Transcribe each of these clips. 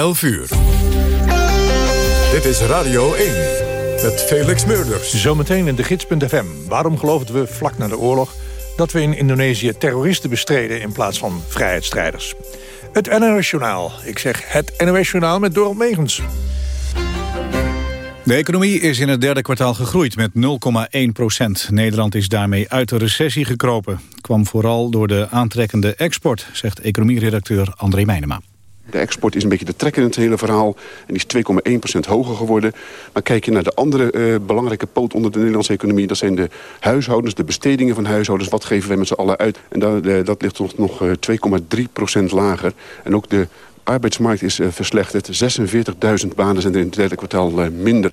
11 uur. Dit is Radio 1 met Felix Meurders. Zometeen in de gids.fm. Waarom geloofden we vlak na de oorlog... dat we in Indonesië terroristen bestreden in plaats van vrijheidsstrijders? Het NOS Journaal. Ik zeg het NOS Journaal met Dorot Megens. De economie is in het derde kwartaal gegroeid met 0,1 procent. Nederland is daarmee uit de recessie gekropen. Het kwam vooral door de aantrekkende export, zegt economieredacteur André Meijnema. De export is een beetje de trek in het hele verhaal. En die is 2,1% hoger geworden. Maar kijk je naar de andere uh, belangrijke poot onder de Nederlandse economie... dat zijn de huishoudens, de bestedingen van huishoudens. Wat geven wij met z'n allen uit? En dat, uh, dat ligt nog, nog uh, 2,3% lager. En ook de arbeidsmarkt is verslechterd. 46.000 banen zijn er in het derde kwartaal minder.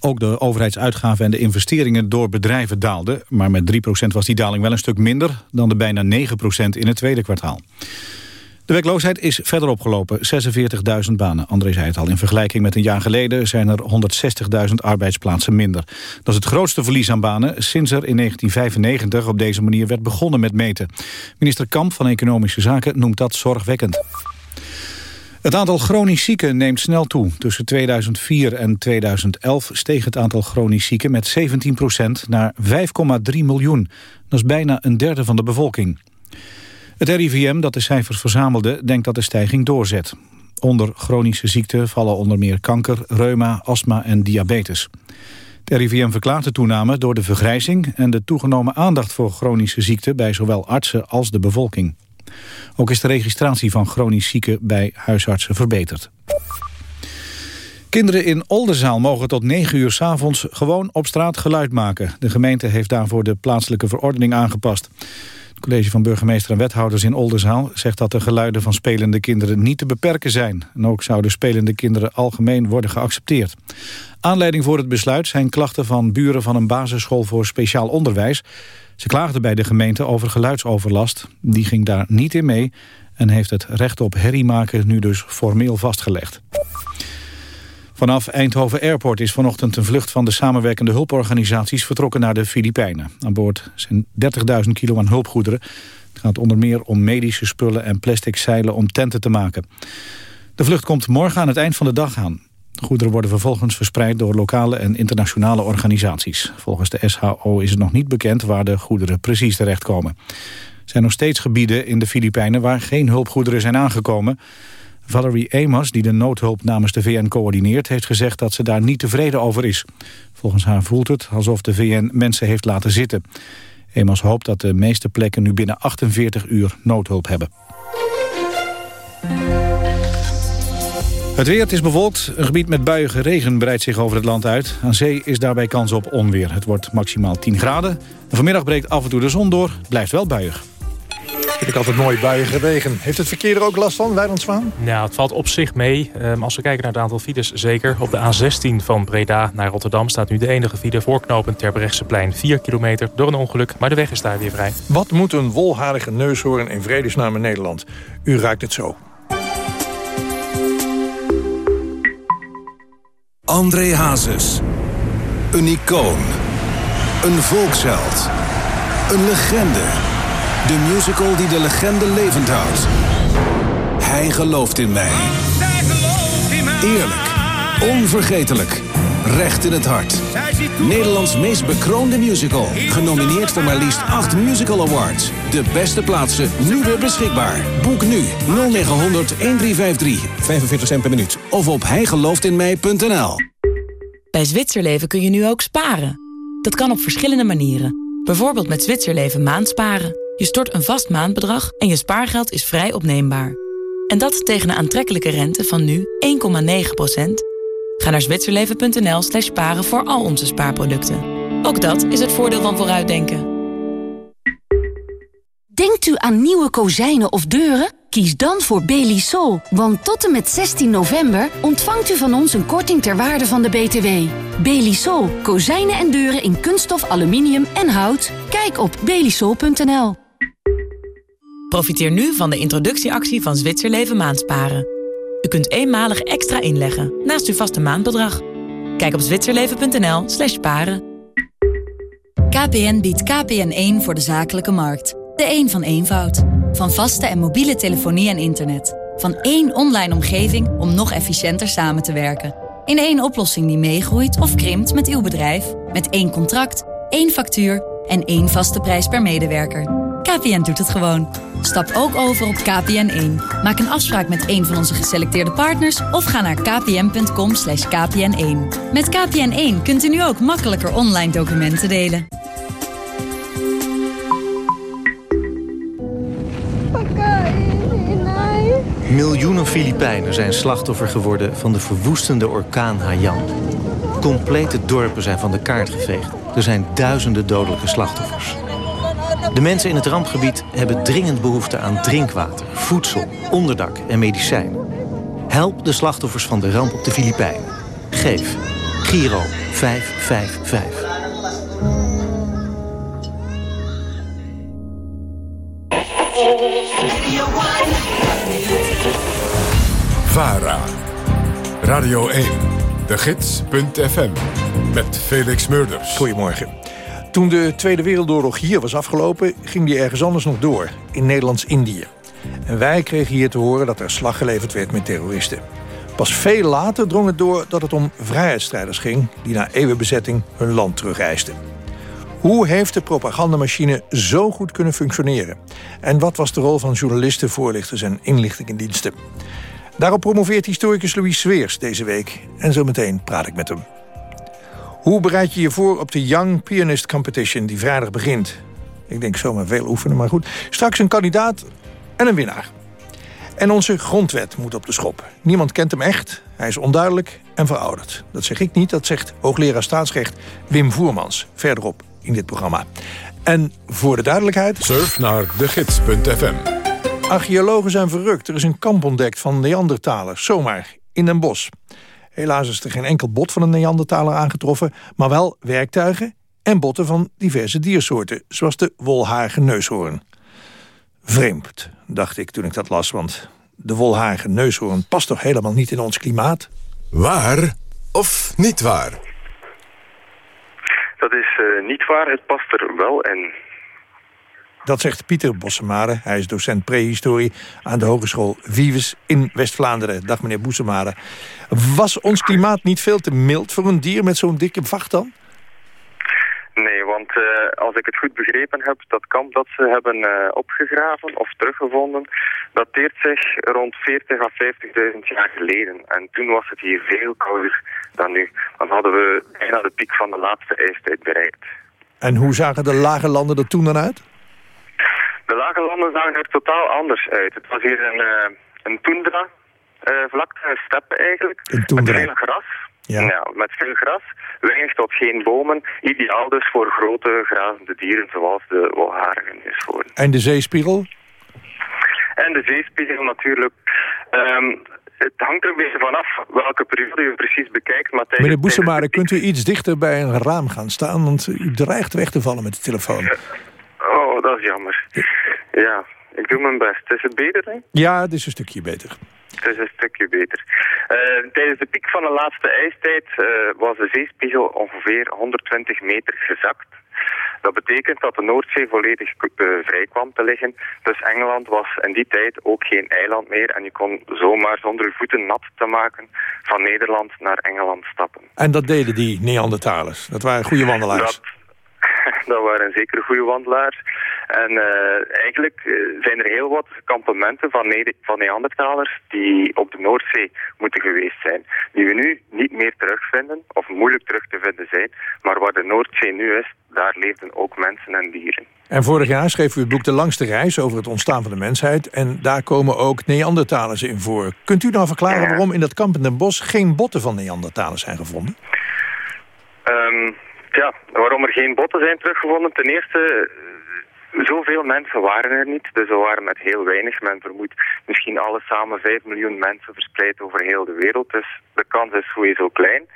Ook de overheidsuitgaven en de investeringen door bedrijven daalden. Maar met 3% was die daling wel een stuk minder dan de bijna 9% in het tweede kwartaal. De werkloosheid is verder opgelopen, 46.000 banen. André zei het al, in vergelijking met een jaar geleden... zijn er 160.000 arbeidsplaatsen minder. Dat is het grootste verlies aan banen... sinds er in 1995 op deze manier werd begonnen met meten. Minister Kamp van Economische Zaken noemt dat zorgwekkend. Het aantal chronisch zieken neemt snel toe. Tussen 2004 en 2011 steeg het aantal chronisch zieken met 17% naar 5,3 miljoen. Dat is bijna een derde van de bevolking. Het RIVM, dat de cijfers verzamelde, denkt dat de stijging doorzet. Onder chronische ziekten vallen onder meer kanker, reuma, astma en diabetes. Het RIVM verklaart de toename door de vergrijzing... en de toegenomen aandacht voor chronische ziekten... bij zowel artsen als de bevolking. Ook is de registratie van chronisch zieken bij huisartsen verbeterd. Kinderen in Oldenzaal mogen tot 9 uur s avonds gewoon op straat geluid maken. De gemeente heeft daarvoor de plaatselijke verordening aangepast. Het college van burgemeester en wethouders in Oldenzaal zegt dat de geluiden van spelende kinderen niet te beperken zijn. En ook zouden spelende kinderen algemeen worden geaccepteerd. Aanleiding voor het besluit zijn klachten van buren van een basisschool voor speciaal onderwijs. Ze klaagden bij de gemeente over geluidsoverlast. Die ging daar niet in mee en heeft het recht op herrie maken nu dus formeel vastgelegd. Vanaf Eindhoven Airport is vanochtend een vlucht van de samenwerkende hulporganisaties vertrokken naar de Filipijnen. Aan boord zijn 30.000 kilo aan hulpgoederen. Het gaat onder meer om medische spullen en plastic zeilen om tenten te maken. De vlucht komt morgen aan het eind van de dag aan. De goederen worden vervolgens verspreid door lokale en internationale organisaties. Volgens de SHO is het nog niet bekend waar de goederen precies terechtkomen. Er zijn nog steeds gebieden in de Filipijnen waar geen hulpgoederen zijn aangekomen. Valerie Amos, die de noodhulp namens de VN coördineert... heeft gezegd dat ze daar niet tevreden over is. Volgens haar voelt het alsof de VN mensen heeft laten zitten. Amos hoopt dat de meeste plekken nu binnen 48 uur noodhulp hebben. Het weer, het is bewolkt. Een gebied met buiige regen breidt zich over het land uit. Aan zee is daarbij kans op onweer. Het wordt maximaal 10 graden. En vanmiddag breekt af en toe de zon door. Blijft wel buiig. Vind ik altijd mooi buiige regen. Heeft het verkeer er ook last van, Wijnandswaan? Ja, het valt op zich mee. Um, als we kijken naar het aantal files, zeker. Op de A16 van Breda naar Rotterdam staat nu de enige file voorknopend plein 4 kilometer door een ongeluk, maar de weg is daar weer vrij. Wat moet een wolharige neushoorn in vredesnaam in Nederland? U ruikt het zo. André Hazes. Een icoon. Een volksheld. Een legende. De musical die de legende levend houdt. Hij gelooft in mij. Eerlijk. Onvergetelijk. Recht in het hart. Nederlands meest bekroonde musical. Genomineerd voor maar liefst 8 musical awards. De beste plaatsen nu weer beschikbaar. Boek nu 0900 1353. 45 cent per minuut. Of op hijgelooftinmij.nl Bij Zwitserleven kun je nu ook sparen. Dat kan op verschillende manieren. Bijvoorbeeld met Zwitserleven maandsparen. Je stort een vast maandbedrag en je spaargeld is vrij opneembaar. En dat tegen een aantrekkelijke rente van nu 1,9% Ga naar zwitserleven.nl slash sparen voor al onze spaarproducten. Ook dat is het voordeel van vooruitdenken. Denkt u aan nieuwe kozijnen of deuren? Kies dan voor Belisol, want tot en met 16 november ontvangt u van ons een korting ter waarde van de BTW. Belisol, kozijnen en deuren in kunststof, aluminium en hout. Kijk op belisol.nl. Profiteer nu van de introductieactie van Zwitserleven Maandsparen. U kunt eenmalig extra inleggen naast uw vaste maandbedrag. Kijk op zwitserleven.nl slash paren. KPN biedt KPN1 voor de zakelijke markt. De een van eenvoud. Van vaste en mobiele telefonie en internet. Van één online omgeving om nog efficiënter samen te werken. In één oplossing die meegroeit of krimpt met uw bedrijf. Met één contract, één factuur en één vaste prijs per medewerker. KPN doet het gewoon. Stap ook over op KPN1. Maak een afspraak met een van onze geselecteerde partners... of ga naar kpn.com kpn1. Met KPN1 kunt u nu ook makkelijker online documenten delen. Miljoenen Filipijnen zijn slachtoffer geworden van de verwoestende orkaan Haiyan. Complete dorpen zijn van de kaart geveegd. Er zijn duizenden dodelijke slachtoffers. De mensen in het rampgebied hebben dringend behoefte aan drinkwater, voedsel, onderdak en medicijn. Help de slachtoffers van de ramp op de Filipijnen. Geef Giro 555. VARA. Radio 1. De Gids.fm. Met Felix Murders. Goedemorgen. Toen de Tweede Wereldoorlog hier was afgelopen... ging die ergens anders nog door, in Nederlands-Indië. En wij kregen hier te horen dat er slag geleverd werd met terroristen. Pas veel later drong het door dat het om vrijheidsstrijders ging... die na eeuwenbezetting hun land terugeisten. Hoe heeft de propagandamachine zo goed kunnen functioneren? En wat was de rol van journalisten, voorlichters en inlichtingendiensten? Daarop promoveert historicus Louis Sveers deze week. En zometeen praat ik met hem. Hoe bereid je je voor op de Young Pianist Competition die vrijdag begint? Ik denk zomaar veel oefenen, maar goed. Straks een kandidaat en een winnaar. En onze grondwet moet op de schop. Niemand kent hem echt, hij is onduidelijk en verouderd. Dat zeg ik niet, dat zegt hoogleraar staatsrecht Wim Voermans... verderop in dit programma. En voor de duidelijkheid... Surf naar degids.fm. Archeologen zijn verrukt. Er is een kamp ontdekt van Neandertalers, zomaar, in Den Bosch. Helaas is er geen enkel bot van een Neandertaler aangetroffen... maar wel werktuigen en botten van diverse diersoorten... zoals de wolharige neushoorn. Vreemd, dacht ik toen ik dat las, want de wolharige neushoorn... past toch helemaal niet in ons klimaat? Waar of niet waar? Dat is uh, niet waar, het past er wel in. Dat zegt Pieter Bossemade. Hij is docent prehistorie aan de Hogeschool Vives in West-Vlaanderen. Dag meneer Bossemade. Was ons klimaat niet veel te mild voor een dier met zo'n dikke vacht dan? Nee, want uh, als ik het goed begrepen heb, dat kamp dat ze hebben uh, opgegraven of teruggevonden, dateert zich rond 40 à 50.000 jaar geleden. En toen was het hier veel kouder dan nu. Dan hadden we bijna de piek van de laatste ijstijd bereikt. En hoe zagen de lage landen er toen dan uit? De lage landen zagen er totaal anders uit. Het was hier een, uh, een tundra, uh, vlakte, steppe eigenlijk. Een tundra. Met veel gras. Ja. ja. met veel gras. Weinig tot geen bomen. Ideaal dus voor grote grazende dieren zoals de wolharigen neushoorn. En de zeespiegel? En de zeespiegel natuurlijk. Um, het hangt er een beetje vanaf welke periode je precies bekijkt. Maar Meneer Boesemare, kunt u iets dichter bij een raam gaan staan? Want u dreigt weg te vallen met de telefoon. Oh, dat is jammer. Ja, ik doe mijn best. Is het beter, hè? Ja, het is een stukje beter. Het is een stukje beter. Uh, tijdens de piek van de laatste ijstijd uh, was de zeespiegel ongeveer 120 meter gezakt. Dat betekent dat de Noordzee volledig uh, vrij kwam te liggen. Dus Engeland was in die tijd ook geen eiland meer. En je kon zomaar zonder je voeten nat te maken van Nederland naar Engeland stappen. En dat deden die Neandertalers? Dat waren goede wandelaars? Dat, dat waren zeker goede wandelaars. En uh, eigenlijk uh, zijn er heel wat kampementen van, ne van Neandertalers die op de Noordzee moeten geweest zijn. Die we nu niet meer terugvinden, of moeilijk terug te vinden zijn. Maar waar de Noordzee nu is, daar leefden ook mensen en dieren. En vorig jaar schreef u het boek De Langste Reis over het ontstaan van de mensheid. En daar komen ook Neandertalers in voor. Kunt u nou verklaren waarom in dat kamp in Den Bosch geen botten van Neandertalers zijn gevonden? Um, ja, waarom er geen botten zijn teruggevonden? Ten eerste, zoveel mensen waren er niet. Dus we waren met heel weinig. Men vermoedt misschien alle samen 5 miljoen mensen verspreid over heel de wereld. Dus de kans is sowieso klein.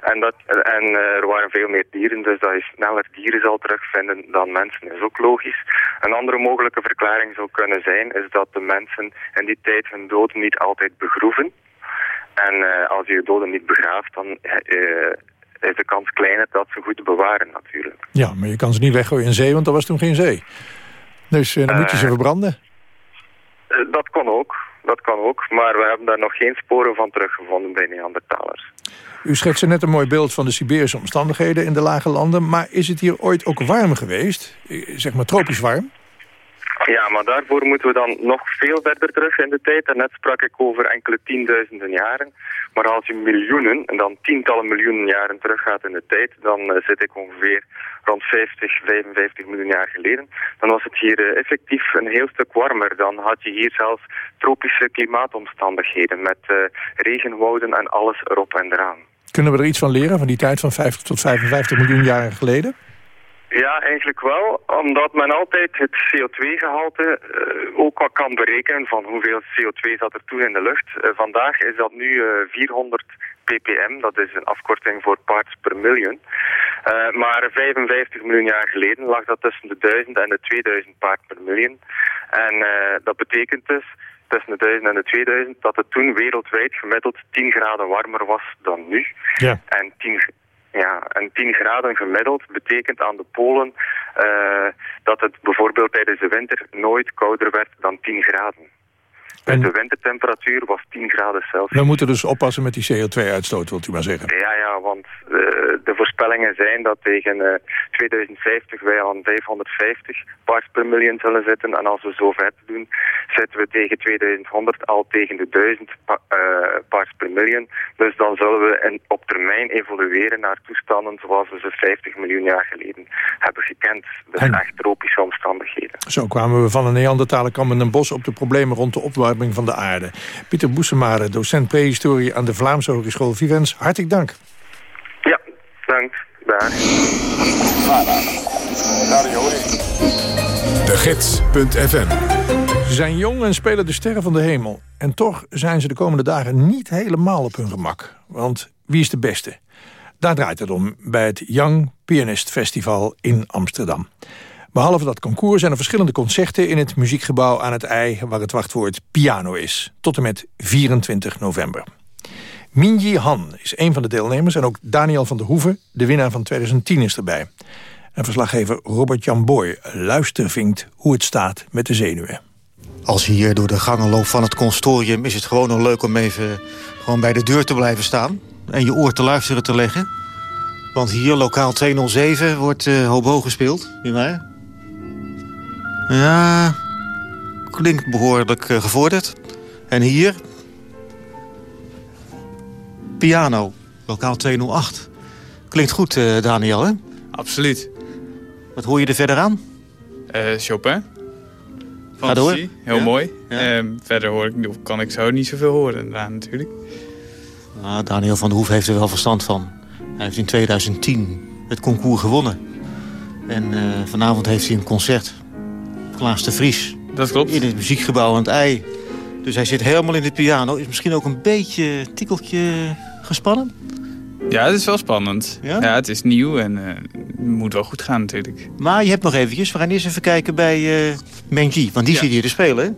En, dat, en uh, er waren veel meer dieren, dus dat je sneller dieren zal terugvinden dan mensen is ook logisch. Een andere mogelijke verklaring zou kunnen zijn, is dat de mensen in die tijd hun doden niet altijd begroeven. En uh, als je je doden niet begraaft, dan... is de kans kleiner dat ze goed bewaren natuurlijk. Ja, maar je kan ze niet weggooien in zee, want er was toen geen zee. Dus uh, dan moet je ze verbranden. Uh, dat kon ook. dat kan ook. Maar we hebben daar nog geen sporen van teruggevonden bij Neandertalers. U schetste net een mooi beeld van de Siberische omstandigheden in de lage landen. Maar is het hier ooit ook warm geweest? Eh, zeg maar tropisch warm? Ja, maar daarvoor moeten we dan nog veel verder terug in de tijd. net sprak ik over enkele tienduizenden jaren. Maar als je miljoenen, en dan tientallen miljoenen jaren teruggaat in de tijd... dan uh, zit ik ongeveer rond 50, 55 miljoen jaar geleden. Dan was het hier uh, effectief een heel stuk warmer. Dan had je hier zelfs tropische klimaatomstandigheden... met uh, regenwouden en alles erop en eraan. Kunnen we er iets van leren van die tijd van 50 tot 55 miljoen jaren geleden? Ja, eigenlijk wel. Omdat men altijd het CO2-gehalte uh, ook kan berekenen van hoeveel CO2 zat er toen in de lucht. Uh, vandaag is dat nu uh, 400 ppm, dat is een afkorting voor parts per miljoen. Maar 55 miljoen jaar geleden lag dat tussen de 1000 en de 2000 parts per miljoen. En dat betekent dus tussen de 1000 en de 2000 dat het toen wereldwijd gemiddeld 10 graden warmer was dan nu. Ja. En 10, ja, en 10 graden gemiddeld betekent aan de polen uh, dat het bijvoorbeeld tijdens de winter nooit kouder werd dan 10 graden. En de wintertemperatuur was 10 graden Celsius. We moeten dus oppassen met die CO2-uitstoot, wilt u maar zeggen. Ja, ja, want uh, de voorspellingen zijn dat tegen uh, 2050 wij aan 550 parts per miljoen zullen zitten. En als we zo ver doen, zitten we tegen 2100 al tegen de 1000 pa uh, parts per miljoen. Dus dan zullen we in, op termijn evolueren naar toestanden zoals we ze 50 miljoen jaar geleden hebben gekend. Dus en... echt tropische omstandigheden. Zo kwamen we van een Neandertalenkamp in een bos op de problemen rond de opwarming van de aarde. Pieter Boesemare, docent prehistorie aan de Vlaamse Hogeschool Vivens. Hartelijk dank. Ja, dank. De Gids.fm Ze zijn jong en spelen de sterren van de hemel. En toch zijn ze de komende dagen niet helemaal op hun gemak. Want wie is de beste? Daar draait het om bij het Young Pianist Festival in Amsterdam. Behalve dat concours zijn er verschillende concerten in het muziekgebouw aan het IJ... waar het wachtwoord piano is, tot en met 24 november. Minji Han is een van de deelnemers en ook Daniel van der Hoeven... de winnaar van 2010 is erbij. En verslaggever Robert-Jan Boy luistervinkt hoe het staat met de zenuwen. Als je hier door de gangen loopt van het constorium... is het gewoon nog leuk om even gewoon bij de deur te blijven staan... en je oor te luisteren te leggen. Want hier, lokaal 207, wordt uh, hobo gespeeld. Niet waar? Ja, klinkt behoorlijk uh, gevorderd. En hier? Piano, lokaal 208. Klinkt goed, uh, Daniel, hè? Absoluut. Wat hoor je er verder aan? Uh, Chopin. Ga door. Heel Ja? mooi. Ja. Uh, verder hoor ik, kan ik zo niet zoveel horen daarna natuurlijk. Ah, Daniel van der Hoef heeft er wel verstand van. Hij heeft in 2010 het concours gewonnen. En vanavond heeft hij een concert. Klaas de Vries. Dat klopt. In het muziekgebouw aan het IJ. Dus hij zit helemaal in de piano. Is misschien ook een beetje, tikkeltje gespannen? Ja, het is wel spannend. Ja? Ja, het is nieuw en uh, moet wel goed gaan natuurlijk. Maar je hebt nog eventjes. We gaan eerst even kijken bij uh, Menji. Want die Ja. zit hier te spelen?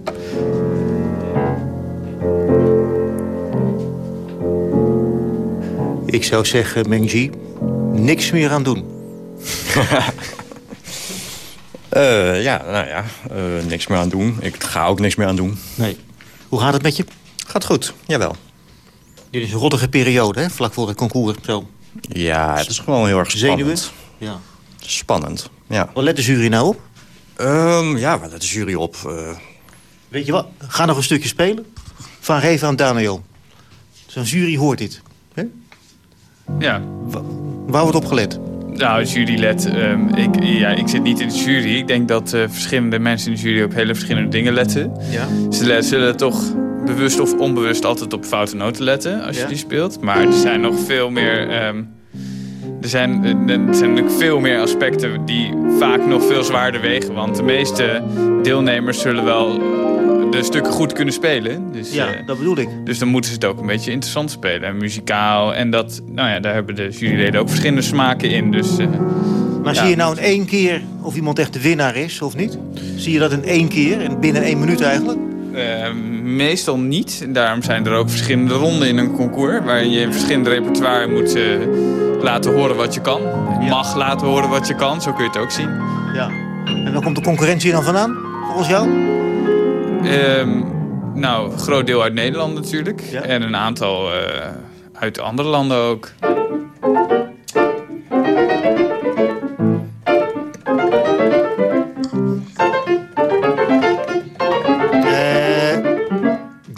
Ik zou zeggen, Menji, niks meer aan doen. Eh, ja, nou ja, eh, niks meer aan doen. Ik ga ook niks meer aan doen. Nee. Hoe gaat het met je? Gaat goed, jawel. Dit is een rottige periode, hè? Vlak voor het concours. Zo. Ja, het is gewoon heel erg Zenuwen? spannend. Ja. Spannend, ja. Wat let de jury nou op? Ehm, ja, waar let de jury op? Eh, Weet je wat? Ga nog een stukje spelen. Van Reva aan Daniel. Zo'n jury hoort dit. Hè? Ja. Waar wordt op gelet? Nou, jurylet. ehm ik, ja, ik zit niet in de jury. Ik denk dat eh, verschillende mensen in de jury op hele verschillende dingen letten. Ja. Ze le- zullen toch bewust of onbewust altijd op foute noten letten als Ja. je die speelt. Maar er zijn nog veel meer... ehm, er zijn, er zijn natuurlijk veel meer aspecten die vaak nog veel zwaarder wegen. Want de meeste deelnemers zullen wel de stukken goed kunnen spelen. Dus, Ja, eh, dat bedoel ik. dus dan moeten ze het ook een beetje interessant spelen. En muzikaal. En dat, nou ja, daar hebben de juryleden ook verschillende smaken in. Dus, eh, Maar ja. zie je nou in één keer of iemand echt de winnaar is of niet? Zie je dat in één keer en binnen één minuut eigenlijk? Eh, meestal niet. Daarom zijn er ook verschillende ronden in een concours. Waar je verschillende repertoire moet eh, laten horen wat je kan. Mag laten horen wat je kan. Zo kun je het ook zien. Ja. En waar komt de concurrentie dan vandaan, volgens jou? Ehm, nou, een groot deel uit Nederland natuurlijk. En een aantal uit andere landen ook.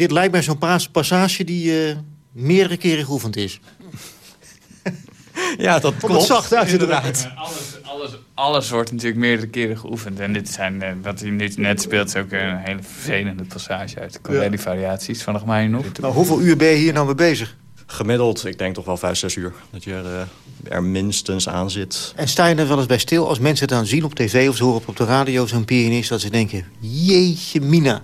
dit lijkt mij zo'n passage die meerdere keren geoefend is. Ja, dat komt. zacht uit inderdaad. Alles, alles, alles wordt natuurlijk meerdere keren geoefend. En dit zijn, uh, wat hij nu net speelt, is ook een hele vervelende passage uit de Corelli-variaties. Van nog mij nog. Nou, hoeveel uur ben je hier nou mee bezig? Gemiddeld, ik denk toch wel vijf, zes uur. Dat je er, uh, er minstens aan zit. En sta je er wel eens bij stil als mensen het dan zien op tv... of ze horen op de radio zo'n pianist... dat ze denken, jeetje mina.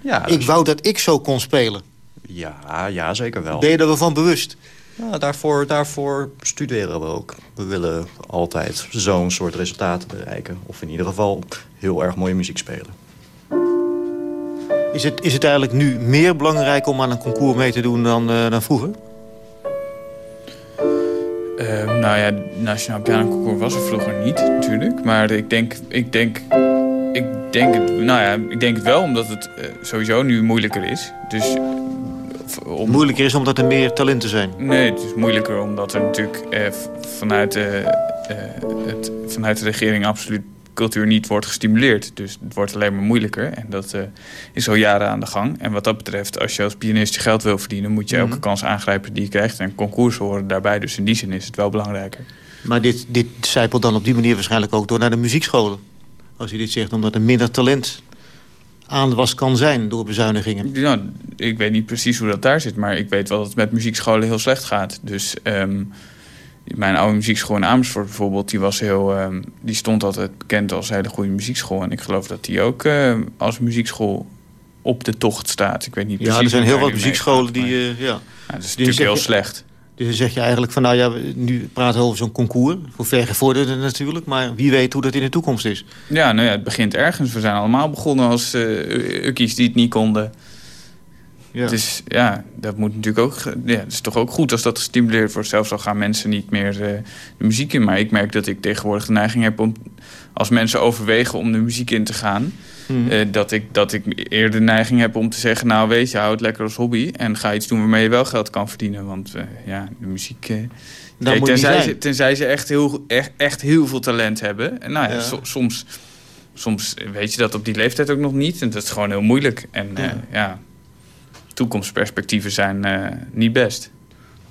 Ja, ik wou dat ik zo kon spelen. Ja, ja, zeker wel. Ben je er wel van bewust? Ja, daarvoor, daarvoor studeren we ook. We willen altijd zo'n soort resultaten bereiken. Of in ieder geval heel erg mooie muziek spelen. Is het, is het eigenlijk nu meer belangrijk om aan een concours mee te doen dan, uh, dan vroeger? Uh, nou ja, Nationaal Pianoconcours was er vroeger niet, natuurlijk. Maar ik denk, ik denk, ik denk, het, nou ja, ik denk het wel, omdat het uh, sowieso nu moeilijker is. Dus om... Moeilijker is omdat er meer talenten zijn? Nee, het is moeilijker omdat er natuurlijk eh, vanuit, eh, eh, het, vanuit de regering absoluut cultuur niet wordt gestimuleerd. Dus het wordt alleen maar moeilijker. En dat uh, is al jaren aan de gang. En wat dat betreft, als je als pianist je geld wil verdienen... moet je elke mhm. kans aangrijpen die je krijgt. En concours horen daarbij. Dus in die zin is het wel belangrijker. Maar dit, dit zijpelt dan op die manier waarschijnlijk ook door naar de muziekscholen. Als je dit zegt, omdat er minder talent aanwas kan zijn door bezuinigingen? Ja, ik weet niet precies hoe dat daar zit, maar ik weet wel dat het met muziekscholen heel slecht gaat. Dus um, mijn oude muziekschool in Amersfoort bijvoorbeeld, die, was heel, um, die stond altijd bekend als een hele goede muziekschool. En ik geloof dat die ook uh, als muziekschool op de tocht staat. Ik weet niet precies. Ja, er zijn heel wat muziekscholen die... Uh, ja. dat is natuurlijk heel slecht. Dus dan zeg je eigenlijk van, nou ja, nu praten we over zo'n concours. Voor vergevorderde natuurlijk, maar wie weet hoe dat in de toekomst is. Ja, nou ja, het begint ergens. We zijn allemaal begonnen als uh, ukkies die het niet konden. Ja. Dus ja, dat moet natuurlijk ook. Ja, het is toch ook goed als dat gestimuleerd wordt. Zelfs al gaan mensen niet meer uh, de muziek in. Maar ik merk dat ik tegenwoordig de neiging heb om. Als mensen overwegen om de muziek in te gaan. Hmm. Uh, dat, ik, dat ik eerder de neiging heb om te zeggen... nou weet je, hou het lekker als hobby... en ga iets doen waarmee je wel geld kan verdienen. Want uh, ja, de muziek... Kijk, tenzij, ze, tenzij ze echt heel, echt, echt heel veel talent hebben. En nou ja, ja. So, soms, soms weet je dat op die leeftijd ook nog niet. En dat is gewoon heel moeilijk. En ja, ja toekomstperspectieven zijn uh, niet best.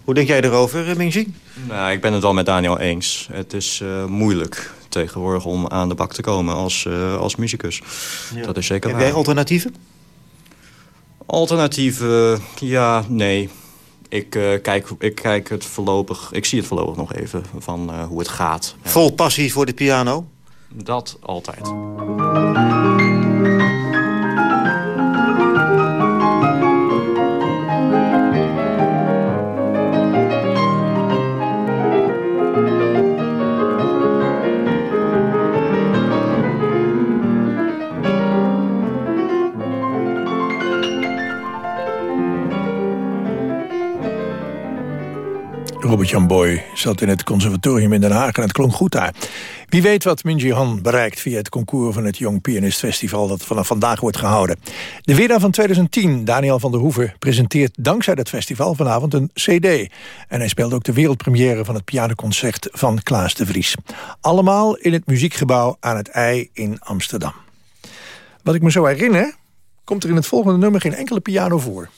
Hoe denk jij erover, Mingji? Nou, ik ben het wel met Daniel eens. Het is uh, moeilijk tegenwoordig om aan de bak te komen als, uh, als muzikus. Ja. Dat is zeker Heb jij alternatieven? Alternatieven, ja, nee. Ik, uh, kijk, ik kijk het voorlopig, ik zie het voorlopig nog even van hoe het gaat. Vol passie voor de piano? Dat altijd. Robert-Jan Boy zat in het conservatorium in Den Haag en het klonk goed daar. Wie weet wat Minji Han bereikt via het concours van het Young Pianist Festival... dat vanaf vandaag wordt gehouden. De winnaar van 2010, Daniel van der Hoeven, presenteert dankzij dat festival vanavond een cd. En hij speelt ook de wereldpremière van het pianoconcert van Klaas de Vries. Allemaal in het muziekgebouw aan het IJ in Amsterdam. Wat ik me zo herinner, komt er in het volgende nummer geen enkele piano voor.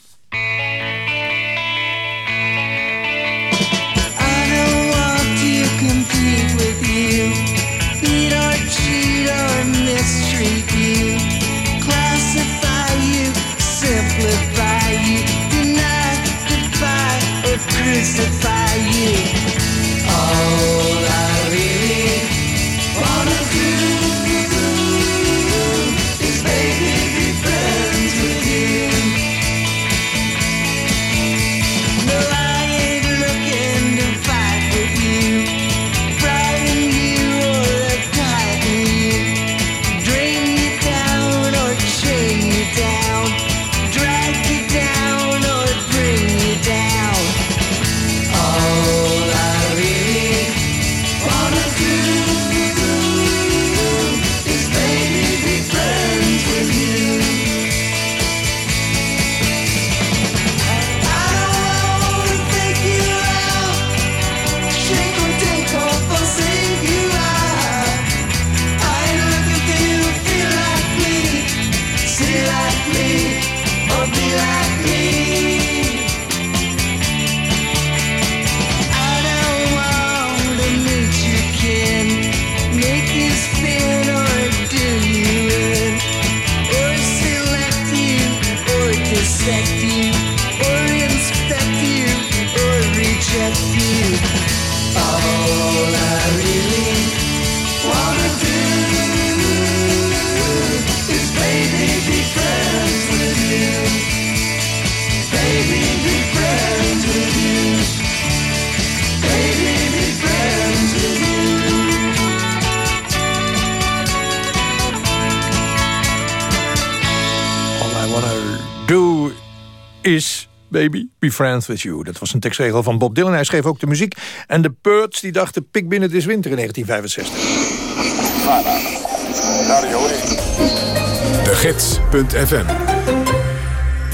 Is Baby, Be Friends With You. Dat was een tekstregel van Bob Dylan. Hij schreef ook de muziek. En de Birds die dachten, pik binnen, het is winter in 1965. De Gids.fm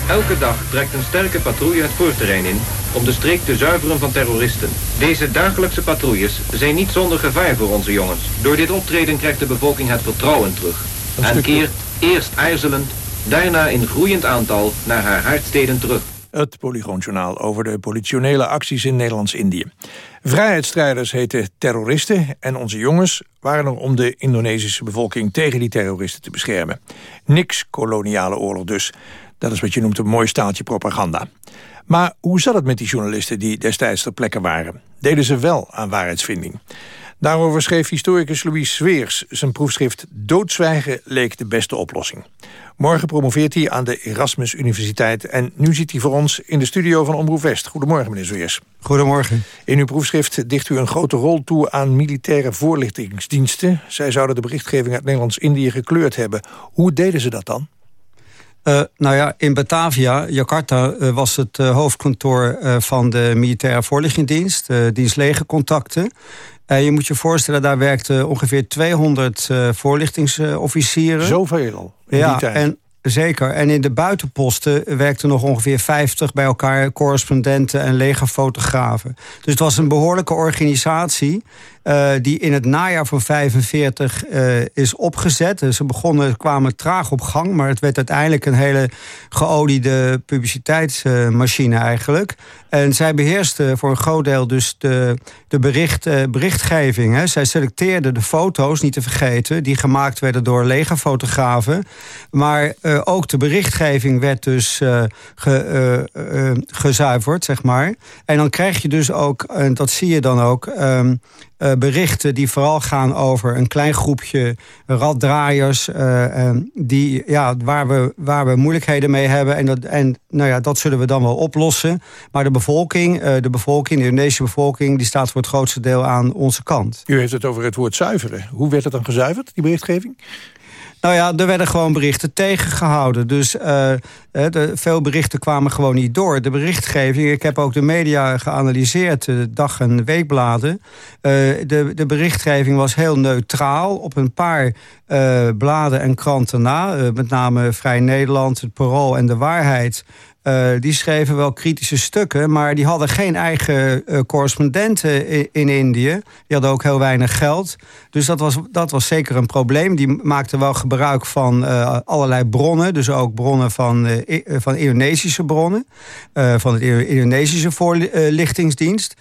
Elke dag trekt een sterke patrouille het voorterrein in om de streek te zuiveren van terroristen. Deze dagelijkse patrouilles zijn niet zonder gevaar voor onze jongens. Door dit optreden krijgt de bevolking het vertrouwen terug. En keert eerst aarzelend, daarna in groeiend aantal naar haar hartsteden terug. Het Polygoonjournaal over de politionele acties in Nederlands-Indië. Vrijheidsstrijders heten terroristen en onze jongens waren er om de Indonesische bevolking tegen die terroristen te beschermen. Niks koloniale oorlog dus. Dat is wat je noemt een mooi staaltje propaganda. Maar hoe zat het met die journalisten die destijds ter plekke waren? Deden ze wel aan waarheidsvinding? Daarover schreef historicus Louis Zweers zijn proefschrift Doodzwijgen leek de beste oplossing. Morgen promoveert hij aan de Erasmus Universiteit en nu zit hij voor ons in de studio van Omroep West. Goedemorgen meneer Zweers. Goedemorgen. In uw proefschrift dicht u een grote rol toe aan militaire voorlichtingsdiensten. Zij zouden de berichtgeving uit Nederlands-Indië gekleurd hebben. Hoe deden ze dat dan? Uh, nou ja, in Batavia, Jakarta, uh, was het uh, hoofdkantoor van de militaire voorlichtingsdienst, dienst legercontacten. En je moet je voorstellen, daar werkten ongeveer 200 voorlichtingsofficieren. Zoveel al, ja, tijd. En Zeker. En in de buitenposten werkten nog ongeveer 50 bij elkaar correspondenten en legerfotografen. Dus het was een behoorlijke organisatie uh, die in het najaar van 45 uh, is opgezet. Dus ze begonnen, kwamen traag op gang, maar het werd uiteindelijk een hele geoliede publiciteitsmachine eigenlijk. En zij beheerste voor een groot deel dus de, de bericht, uh, berichtgeving. Hè. Zij selecteerden de foto's, niet te vergeten, die gemaakt werden door legerfotografen. Maar uh, ook de berichtgeving werd dus uh, ge, uh, gezuiverd, zeg maar. En dan krijg je dus ook, en dat zie je dan ook... Uh, berichten die vooral gaan over een klein groepje raddraaiers... Uh, die, ja, waar, we, waar we moeilijkheden mee hebben. En, dat, en nou ja, dat zullen we dan wel oplossen. Maar de bevolking, de bevolking, de Indonesische bevolking... die staat voor het grootste deel aan onze kant. U heeft het over het woord zuiveren. Hoe werd het dan gezuiverd, die berichtgeving? Nou ja, er werden gewoon berichten tegengehouden. Dus uh, de, veel berichten kwamen gewoon niet door. De berichtgeving, ik heb ook de media geanalyseerd, de dag- en weekbladen. Uh, de, de berichtgeving was heel neutraal. Op een paar bladen en kranten na, met name Vrij Nederland, het Parool en de Waarheid... Uh, die schreven wel kritische stukken, maar die hadden geen eigen uh, correspondenten in, in, Indië. Die hadden ook heel weinig geld. Dus dat was, dat was zeker een probleem. Die maakten wel gebruik van uh, allerlei bronnen. Dus ook bronnen van, van Indonesische bronnen. van het Indonesische voorlichtingsdienst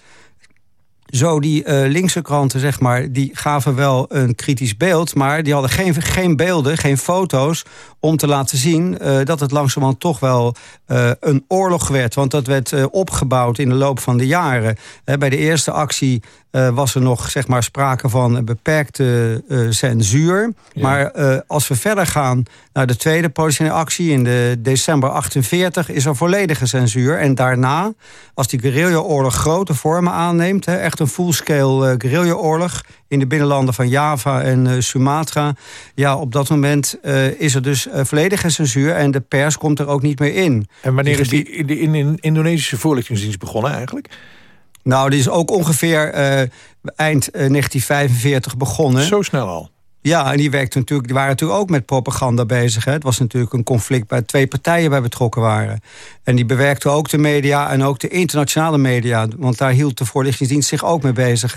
zo die linkse kranten, zeg maar, die gaven wel een kritisch beeld... maar die hadden geen, geen beelden, geen foto's om te laten zien... Uh, dat het langzamerhand toch wel uh, een oorlog werd. Want dat werd opgebouwd in de loop van de jaren. bij de eerste actie was er nog zeg maar, sprake van een beperkte censuur. Ja. Maar als we verder gaan naar de tweede politieke actie... in de december 48 is er volledige censuur. En daarna, als die guerrilla-oorlog grote vormen aanneemt... Hè, echt een full-scale guerrilla-oorlog in de binnenlanden van Java en uh, Sumatra. Ja, op dat moment uh, is er dus volledige censuur en de pers komt er ook niet meer in. En wanneer is die de in, in Indonesische voorlichtingsdienst begonnen eigenlijk? Nou, die is ook ongeveer eind 1945 begonnen. Zo snel al? Ja, en die, werkte natuurlijk, die waren natuurlijk ook met propaganda bezig. Hè. Het was natuurlijk een conflict waar twee partijen bij betrokken waren. En die bewerkten ook de media en ook de internationale media. Want daar hield de voorlichtingsdienst zich ook mee bezig.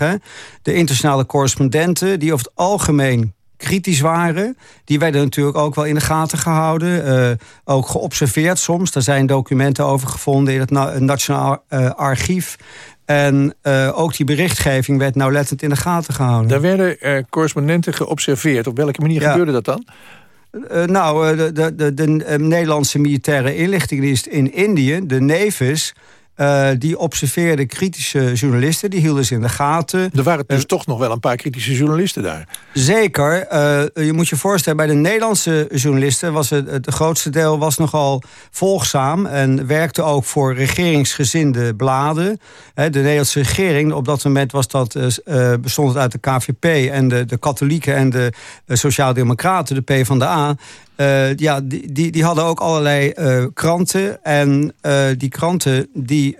De internationale correspondenten, die over het algemeen kritisch waren. Die werden natuurlijk ook wel in de gaten gehouden. Uh, ook geobserveerd soms. Daar zijn documenten over gevonden in het Na Nationaal uh, Archief. En uh, ook die berichtgeving werd nauwlettend in de gaten gehouden. Daar werden uh, correspondenten geobserveerd. Op welke manier ja. gebeurde dat dan? Uh, nou, de, de, de, de Nederlandse militaire inlichtingendienst in Indië, de Nevis... Uh, die observeerden kritische journalisten, die hielden ze in de gaten. Er waren dus uh, toch nog wel een paar kritische journalisten daar. Zeker. Uh, je moet je voorstellen, bij de Nederlandse journalisten... was het, het grootste deel was nogal volgzaam... en werkte ook voor regeringsgezinde bladen. de Nederlandse regering, op dat moment was dat, bestond het uit de KVP... en de, de katholieken en de Sociaaldemocraten, de PvdA... uh, ja, die, die, die, hadden ook allerlei uh, kranten. En uh, die kranten, die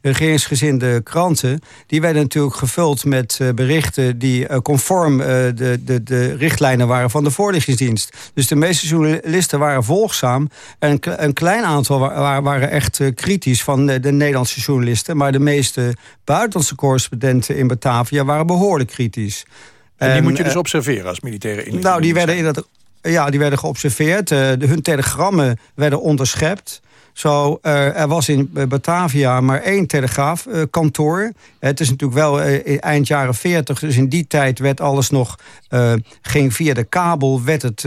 regeringsgezinde kranten... die werden natuurlijk gevuld met berichten... die conform de, de, de richtlijnen waren van de voorlichtingsdienst. Dus de meeste journalisten waren volgzaam. En een klein aantal waren, waren echt kritisch van de, de, Nederlandse journalisten. Maar de meeste buitenlandse correspondenten in Batavia... waren behoorlijk kritisch. En die moet je dus observeren als militaire inlichting? Nou, die werden inderdaad ja, die werden geobserveerd. De, hun telegrammen werden onderschept. Zo, uh, er was in Batavia maar één telegraafkantoor. het is natuurlijk wel uh, eind jaren 40, dus in die tijd werd alles nog... Ging via de kabel, werd het,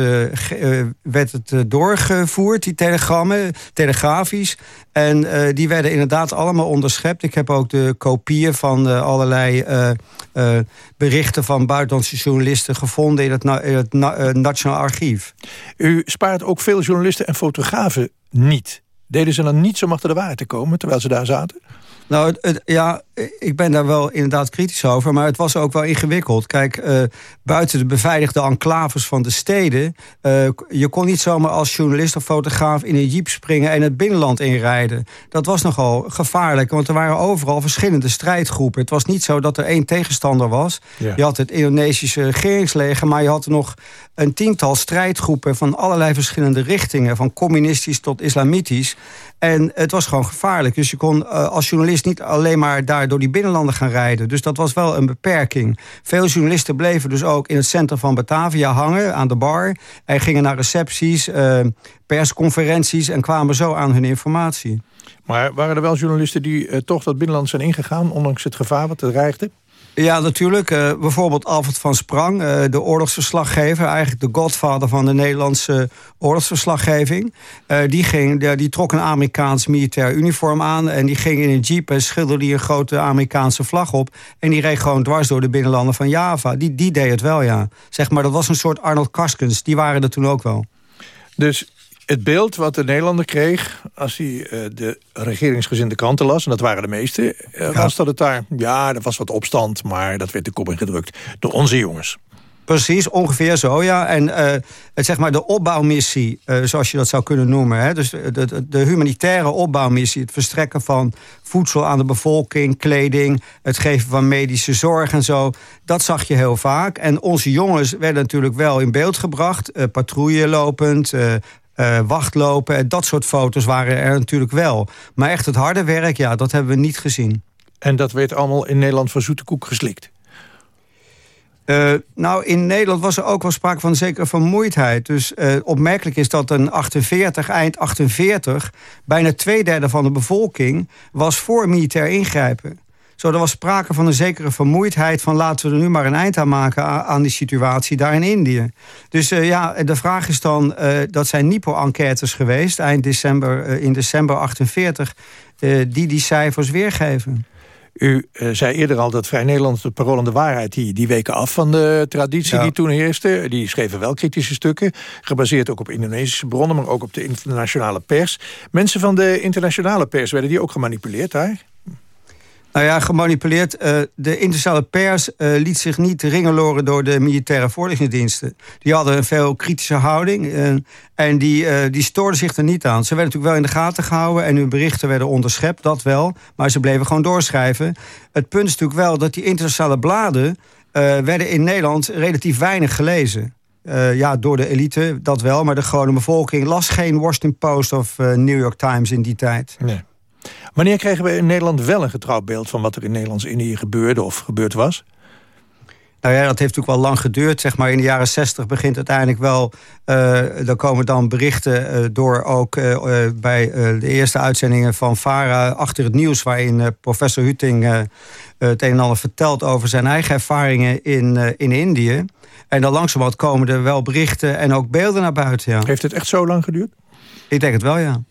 werd het doorgevoerd, die telegrammen, telegrafisch. En die werden inderdaad allemaal onderschept. Ik heb ook de kopieën van allerlei berichten van buitenlandse journalisten... gevonden in het Nationaal Archief. U spaart ook veel journalisten en fotografen niet... Deden ze dan niets om achter de waarheid te komen terwijl ze daar zaten? Nou, het, ja, ik ben daar wel inderdaad kritisch over. Maar het was ook wel ingewikkeld. Kijk, uh, buiten de beveiligde enclaves van de steden... Uh, je kon niet zomaar als journalist of fotograaf in een jeep springen... en het binnenland inrijden. Dat was nogal gevaarlijk, want er waren overal verschillende strijdgroepen. Het was niet zo dat er één tegenstander was. Ja. Je had het Indonesische regeringsleger... maar je had nog een tiental strijdgroepen van allerlei verschillende richtingen... van communistisch tot islamitisch... En het was gewoon gevaarlijk. Dus je kon uh, als journalist niet alleen maar daar door die binnenlanden gaan rijden. Dus dat was wel een beperking. Veel journalisten bleven dus ook in het centrum van Batavia hangen, aan de bar. En gingen naar recepties, uh, persconferenties en kwamen zo aan hun informatie. Maar waren er wel journalisten die uh, toch dat binnenland zijn ingegaan... ondanks het gevaar wat er dreigde? Ja, natuurlijk. Uh, bijvoorbeeld Alfred van Sprang, uh, de oorlogsverslaggever... eigenlijk de godvader van de Nederlandse oorlogsverslaggeving. Uh, die, ging, die trok een Amerikaans militair uniform aan... en die ging in een jeep en schilderde die een grote Amerikaanse vlag op... en die reed gewoon dwars door de binnenlanden van Java. Die, die deed het wel, ja. Zeg maar, dat was een soort Arnold Karskens. Die waren er toen ook wel. Dus het beeld wat de Nederlander kreeg... als hij uh, de regeringsgezinde kranten las, en dat waren de meeste... Uh, was dat het daar, ja, er was wat opstand... maar dat werd de kop ingedrukt door onze jongens. Precies, ongeveer zo, ja. En uh, het, zeg maar de opbouwmissie, uh, zoals je dat zou kunnen noemen... Hè, dus de, de, de, humanitaire opbouwmissie... het verstrekken van voedsel aan de bevolking, kleding... het geven van medische zorg en zo... dat zag je heel vaak. En onze jongens werden natuurlijk wel in beeld gebracht... Uh, patrouille lopend, uh, wachtlopen. Dat soort foto's waren er natuurlijk wel. Maar echt het harde werk, ja, dat hebben we niet gezien. En dat werd allemaal in Nederland voor zoete koek geslikt? Uh, nou, in Nederland was er ook wel sprake van zekere vermoeidheid. Dus uh, opmerkelijk is dat een 48, eind 48... bijna twee derde van de bevolking was voor militair ingrijpen. Zo, er was sprake van een zekere vermoeidheid... van laten we er nu maar een eind aan maken aan die situatie daar in Indië. Dus uh, ja, de vraag is dan, uh, dat zijn NIPO-enquêtes geweest... eind december, uh, in december 48, die die cijfers weergeven. U zei eerder al dat Vrij Nederland, het parool en de waarheid... die, die weken af van de traditie ja. die toen heerste. Die schreven wel kritische stukken. Gebaseerd ook op Indonesische bronnen, maar ook op de internationale pers. Mensen van de internationale pers, werden die ook gemanipuleerd daar? Nou ja, gemanipuleerd. Uh, de internationale pers uh, liet zich niet ringeloren door de militaire voorlichtingsdiensten. Die hadden een veel kritische houding uh, en die, die stoorden zich er niet aan. Ze werden natuurlijk wel in de gaten gehouden en hun berichten werden onderschept, dat wel. Maar ze bleven gewoon doorschrijven. Het punt is natuurlijk wel dat die internationale bladen werden in Nederland relatief weinig gelezen. ja, door de elite, dat wel. Maar de gewone bevolking las geen Washington Post of New York Times in die tijd. Nee. Wanneer kregen we in Nederland wel een getrouwd beeld... van wat er in Nederlands-Indië gebeurde of gebeurd was? Nou ja, dat heeft natuurlijk wel lang geduurd. Zeg maar in de jaren zestig begint uiteindelijk wel... Uh, er komen dan berichten uh, door ook uh, bij de eerste uitzendingen van VARA... achter het nieuws, waarin professor Huting het een en ander vertelt... over zijn eigen ervaringen in, in Indië. En dan langzamerhand komen er wel berichten en ook beelden naar buiten. Ja. Heeft het echt zo lang geduurd? Ik denk het wel, ja.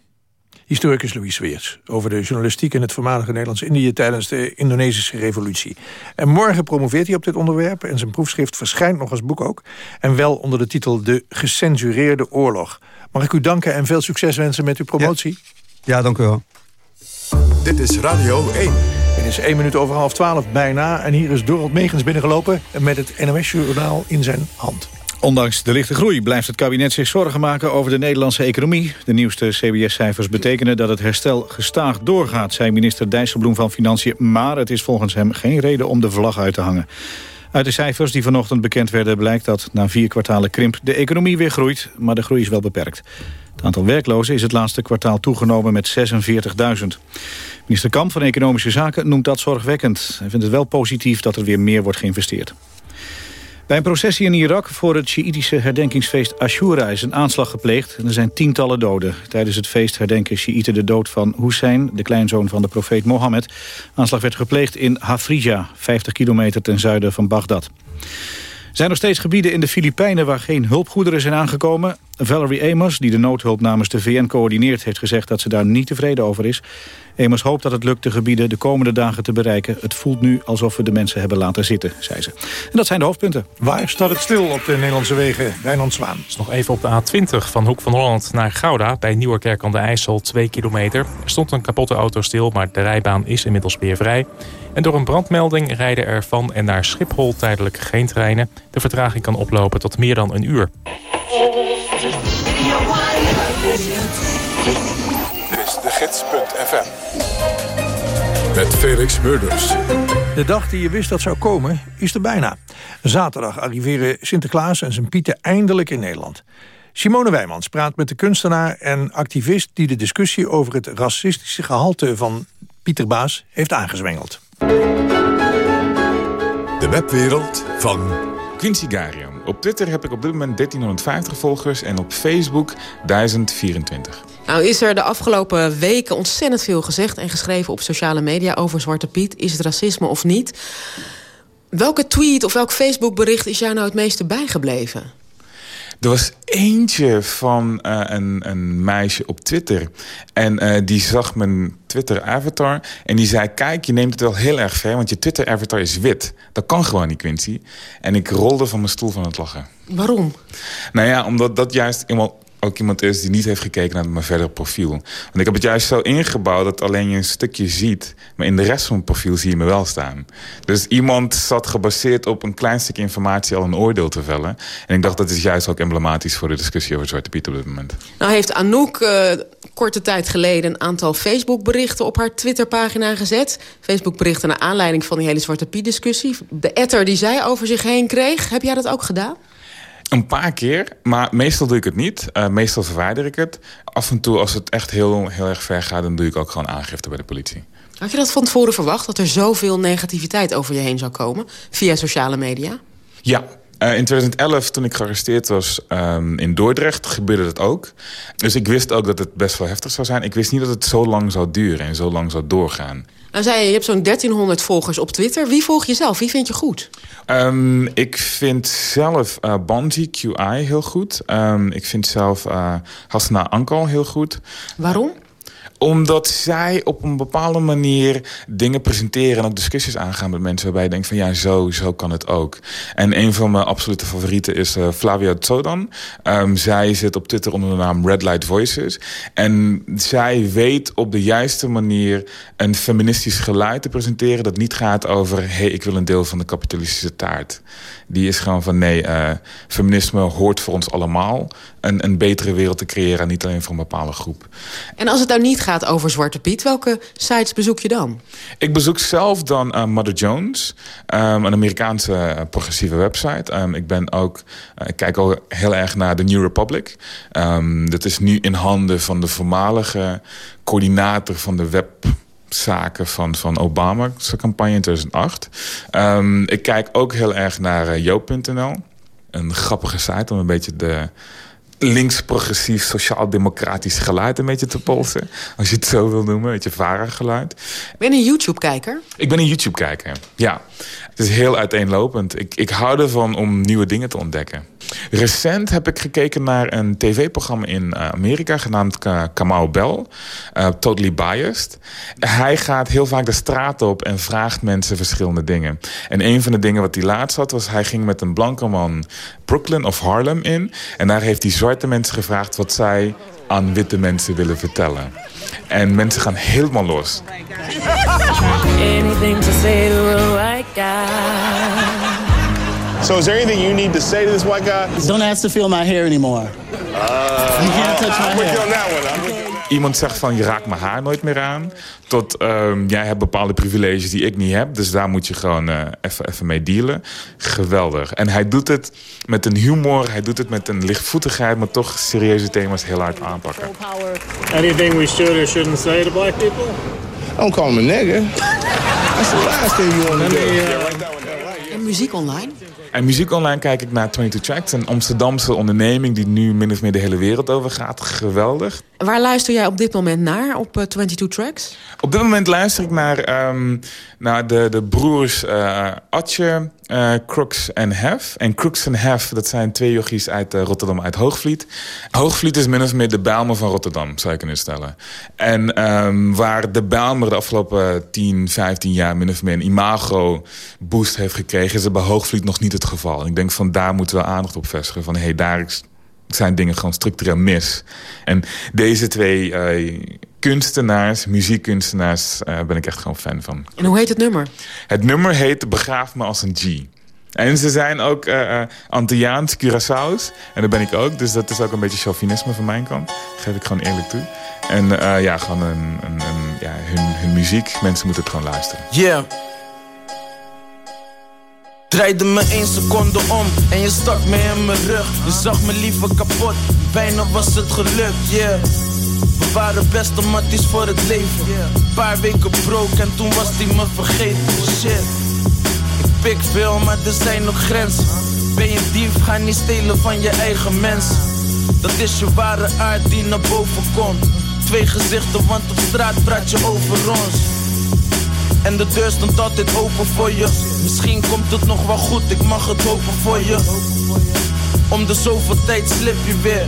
Historicus Louis Sweerts over de journalistiek in het voormalige Nederlands-Indië tijdens de Indonesische revolutie. En morgen promoveert hij op dit onderwerp en zijn proefschrift verschijnt nog als boek ook. En wel onder de titel De Gecensureerde Oorlog. Mag ik u danken en veel succes wensen met uw promotie? Ja, ja dank u wel. Dit is Radio 1. Het is één minuut over half twaalf bijna. En hier is Dorot Megens binnengelopen met het NOS-journaal in zijn hand. Ondanks de lichte groei blijft het kabinet zich zorgen maken over de Nederlandse economie. De nieuwste CBS-cijfers betekenen dat het herstel gestaag doorgaat, zei minister Dijsselbloem van Financiën. Maar het is volgens hem geen reden om de vlag uit te hangen. Uit de cijfers die vanochtend bekend werden blijkt dat na vier kwartalen krimp de economie weer groeit, maar de groei is wel beperkt. Het aantal werklozen is het laatste kwartaal toegenomen met 46.000. Minister Kamp van Economische Zaken noemt dat zorgwekkend. Hij vindt het wel positief dat er weer meer wordt geïnvesteerd. Bij een processie in Irak voor het Sjiïtische herdenkingsfeest Ashura is een aanslag gepleegd en er zijn tientallen doden. Tijdens het feest herdenken Sjiïten de dood van Hussein, de kleinzoon van de profeet Mohammed. Aanslag werd gepleegd in Hafrija, 50 kilometer ten zuiden van Bagdad. Er zijn nog steeds gebieden in de Filipijnen waar geen hulpgoederen zijn aangekomen. Valerie Amos, die de noodhulp namens de VN coördineert... heeft gezegd dat ze daar niet tevreden over is. Amos hoopt dat het lukt de gebieden de komende dagen te bereiken. Het voelt nu alsof we de mensen hebben laten zitten, zei ze. En dat zijn de hoofdpunten. Waar staat het stil op de Nederlandse wegen? Wijnand Zwaan. is nog even op de A20 van Hoek van Holland naar Gouda... bij Nieuwerkerk aan de IJssel, 2 kilometer. Er stond een kapotte auto stil, maar de rijbaan is inmiddels weer vrij. En door een brandmelding rijden er van en naar Schiphol tijdelijk geen treinen. De vertraging kan oplopen tot meer dan een uur. gids.fm. Met Felix Murders. De dag die je wist dat zou komen, is er bijna. Zaterdag arriveren Sinterklaas en zijn Pieten eindelijk in Nederland. Simone Wijmans praat met de kunstenaar en activist... die de discussie over het racistische gehalte van Pieter Baas heeft aangezwengeld. De webwereld van Quincy Gario. Op Twitter heb ik op dit moment 1350 volgers en op Facebook 1024. Nou is er de afgelopen weken ontzettend veel gezegd en geschreven op sociale media over Zwarte Piet. Is het racisme of niet? Welke tweet of welk Facebook-bericht is jou nou het meeste bijgebleven? Er was eentje van uh, een, een, meisje op Twitter. En uh, die zag mijn Twitter-avatar. En die zei, kijk, je neemt het wel heel erg ver... want je Twitter-avatar is wit. Dat kan gewoon niet, Quincy. En ik rolde van mijn stoel van het lachen. Waarom? Nou ja, omdat dat juist eenmaal ook iemand is die niet heeft gekeken naar mijn verdere profiel. Want ik heb het juist zo ingebouwd dat alleen je een stukje ziet... maar in de rest van mijn profiel zie je me wel staan. Dus iemand zat gebaseerd op een klein stukje informatie al een oordeel te vellen. En ik dacht dat is juist ook emblematisch voor de discussie over Zwarte Piet op dit moment. Nou heeft Anouk uh, korte tijd geleden een aantal Facebook-berichten op haar Twitter-pagina gezet. Facebook-berichten naar aanleiding van die hele Zwarte Piet-discussie. De etter die zij over zich heen kreeg. Heb jij dat ook gedaan? Een paar keer, maar meestal doe ik het niet. Uh, meestal verwijder ik het. Af en toe, als het echt heel, heel erg ver gaat... dan doe ik ook gewoon aangifte bij de politie. Had je dat van tevoren verwacht? Dat er zoveel negativiteit over je heen zou komen? Via sociale media? Ja, uh, in 2011, toen ik gearresteerd was um, in Dordrecht, gebeurde dat ook. Dus ik wist ook dat het best wel heftig zou zijn. Ik wist niet dat het zo lang zou duren en zo lang zou doorgaan. Nou zei je, je hebt zo'n 1300 volgers op Twitter. Wie volg je zelf? Wie vind je goed? Um, ik vind zelf uh, Bonji QI heel goed. Um, ik vind zelf uh, Hasna Ankal heel goed. Waarom? Omdat zij op een bepaalde manier dingen presenteren... en ook discussies aangaan met mensen waarbij je denkt van... ja, zo, zo kan het ook. En een van mijn absolute favorieten is uh, Flavia Tsodan. Um, zij zit op Twitter onder de naam Red Light Voices. En zij weet op de juiste manier een feministisch geluid te presenteren... dat niet gaat over, hé, hey, ik wil een deel van de kapitalistische taart. Die is gewoon van, nee, uh, feminisme hoort voor ons allemaal... Een, een betere wereld te creëren en niet alleen voor een bepaalde groep. En als het nou niet gaat over Zwarte Piet, welke sites bezoek je dan? Ik bezoek zelf dan uh, Mother Jones, um, een Amerikaanse progressieve website. Um, ik ben ook, uh, ik kijk ook heel erg naar The New Republic. Um, dat is nu in handen van de voormalige coördinator van de web zaken van, van Obama, zijn campagne in 2008. Um, ik kijk ook heel erg naar uh, Joop.nl. Een grappige site om een beetje de links-progressief, sociaal-democratisch geluid een beetje te polsen. Als je het zo wil noemen, een beetje vara geluid. Ben je een YouTube-kijker? Ik ben een YouTube-kijker, ja. Het is heel uiteenlopend. Ik, ik hou ervan om nieuwe dingen te ontdekken. Recent heb ik gekeken naar een tv-programma in uh, Amerika genaamd Kamau Bell. Uh, totally Biased. Hij gaat heel vaak de straat op en vraagt mensen verschillende dingen. En een van de dingen wat hij laatst had was... hij ging met een blanke man Brooklyn of Harlem in. En daar heeft hij zwarte mensen gevraagd wat zij aan witte mensen willen vertellen. En mensen gaan helemaal los. Anything to say to a white guy. So is there anything you need to say to this white guy? Don't ask to feel my hair anymore. Uh, you can't touch my I'm with you on hair. that one. I'm with you. Iemand zegt van je raakt mijn haar nooit meer aan. Tot ehm, jij hebt bepaalde privileges die ik niet heb. Dus daar moet je gewoon eh, even even mee dealen. Geweldig. En hij doet het met een humor. Hij doet het met een lichtvoetigheid. Maar toch serieuze thema's heel hard aanpakken. Anything we should or shouldn't say to black people? Don't call him a nigger. That's the last thing you want to do. En muziek online? En muziek online kijk ik naar 22 Tracks. Een Amsterdamse onderneming die nu min of meer de hele wereld over gaat. Geweldig. Waar luister jij op dit moment naar op eh, 22 Tracks? Op dit moment luister ik naar, ehm, naar de, de broers eh Atje, eh, Crooks en Hef. En Crooks en Hef, dat zijn twee jochies uit eh, Rotterdam, uit Hoogvliet. Hoogvliet is min of meer de Bijlmer van Rotterdam, zou je kunnen stellen. En ehm, waar de Bijlmer de afgelopen 10, 15 jaar min of meer een imago-boost heeft gekregen... is het bij Hoogvliet nog niet het geval. Ik denk van daar moeten we aandacht op vestigen. Van hey, daar zijn dingen gewoon structureel mis. En deze twee eh, kunstenaars, muziekkunstenaars, eh, ben ik echt gewoon fan van. En hoe heet het nummer? Het nummer heet Begraaf me als een G. En ze zijn ook uh, Antilliaans, Curaçao's. En dat ben ik ook. Dus dat is ook een beetje chauvinisme van mijn kant. geef ik gewoon eerlijk toe. En uh, ja, gewoon een, een, een, ja, hun, hun muziek. Mensen moeten het gewoon luisteren. Yeah. Draaide me één seconde om en je stak me in mijn rug. Je zag me liever kapot, bijna was het gelukt, yeah. We waren beste matties voor het leven. Paar weken broke en toen was die me vergeten, shit. Ik pik veel, maar er zijn nog grenzen. Ben je dief, ga niet stelen van je eigen mensen. Dat is je ware aard die naar boven komt. Twee gezichten, want op straat praat je over ons. En de deur stond altijd open voor je Misschien komt het nog wel goed, ik mag het hopen voor je. Om de zoveel tijd slip je weer.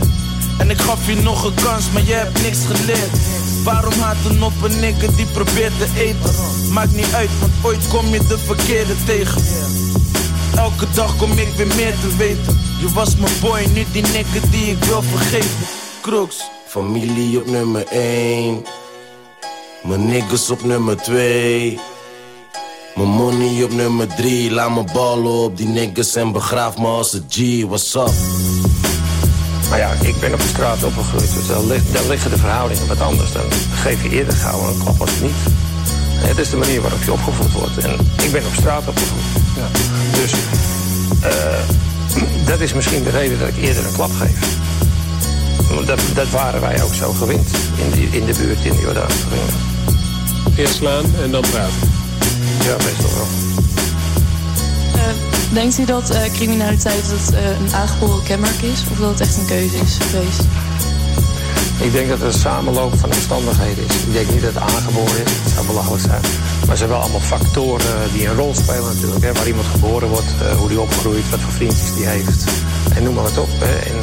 En ik gaf je nog een kans, maar je hebt niks geleerd. Waarom haten op een nigger die probeert te eten? Maakt niet uit, want ooit kom je de verkeerde tegen. Elke dag kom ik weer meer te weten. Je was mijn boy, nu die nigger die ik wil vergeten. Crooks. Familie op nummer 1 mijn niggas op nummer 2 Mijn money op nummer 3 Laat me ballen op. Die niggas en begraaf me als een G What's up? Maar ja, ik ben op de straat opgegroeid. Dus daar, lig, daar liggen de verhoudingen wat anders. Dan geef je eerder gauw een klap als niet. Het is de manier waarop je opgevoed wordt. En ik ben op straat opgevoed ja. Dus uh, dat is misschien de reden dat ik eerder een klap geef. Dat, dat waren wij ook zo gewend in de, in de buurt in de Jordaanse Eerst slaan en dan praten? Ja, meestal wel. Uh, denkt u dat uh, criminaliteit dat, uh, een aangeboren kenmerk is? Of dat het echt een keuze is geweest? Ik denk dat het een samenloop van omstandigheden is. Ik denk niet dat het aangeboren is. Het zou belachelijk zijn. Maar er zijn wel allemaal factoren die een rol spelen natuurlijk. Hè? Waar iemand geboren wordt, hoe die opgroeit, wat voor vriendjes die heeft. En noem maar wat op. Hè? En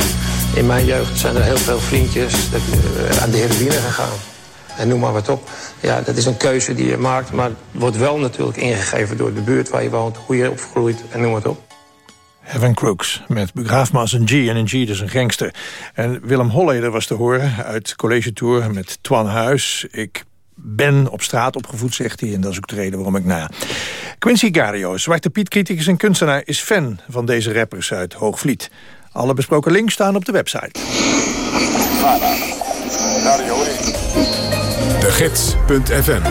in mijn jeugd zijn er heel veel vriendjes dat, uh, aan de heroïne gegaan. En noem maar wat op. Ja, dat is een keuze die je maakt, maar wordt wel natuurlijk ingegeven door de buurt waar je woont, hoe je opgroeit en noem het op. Heaven Crooks met Begraaf me als een G. En een G is een gangster. En Willem Holleder was te horen uit College Tour met Twan Huis. Ik ben op straat opgevoed, zegt hij. En dat is ook de reden waarom ik na. Nou Quincy Gario, Zwarte Piet, criticus en kunstenaar... is fan van deze rappers uit Hoogvliet. Alle besproken links staan op de website. Gids.fm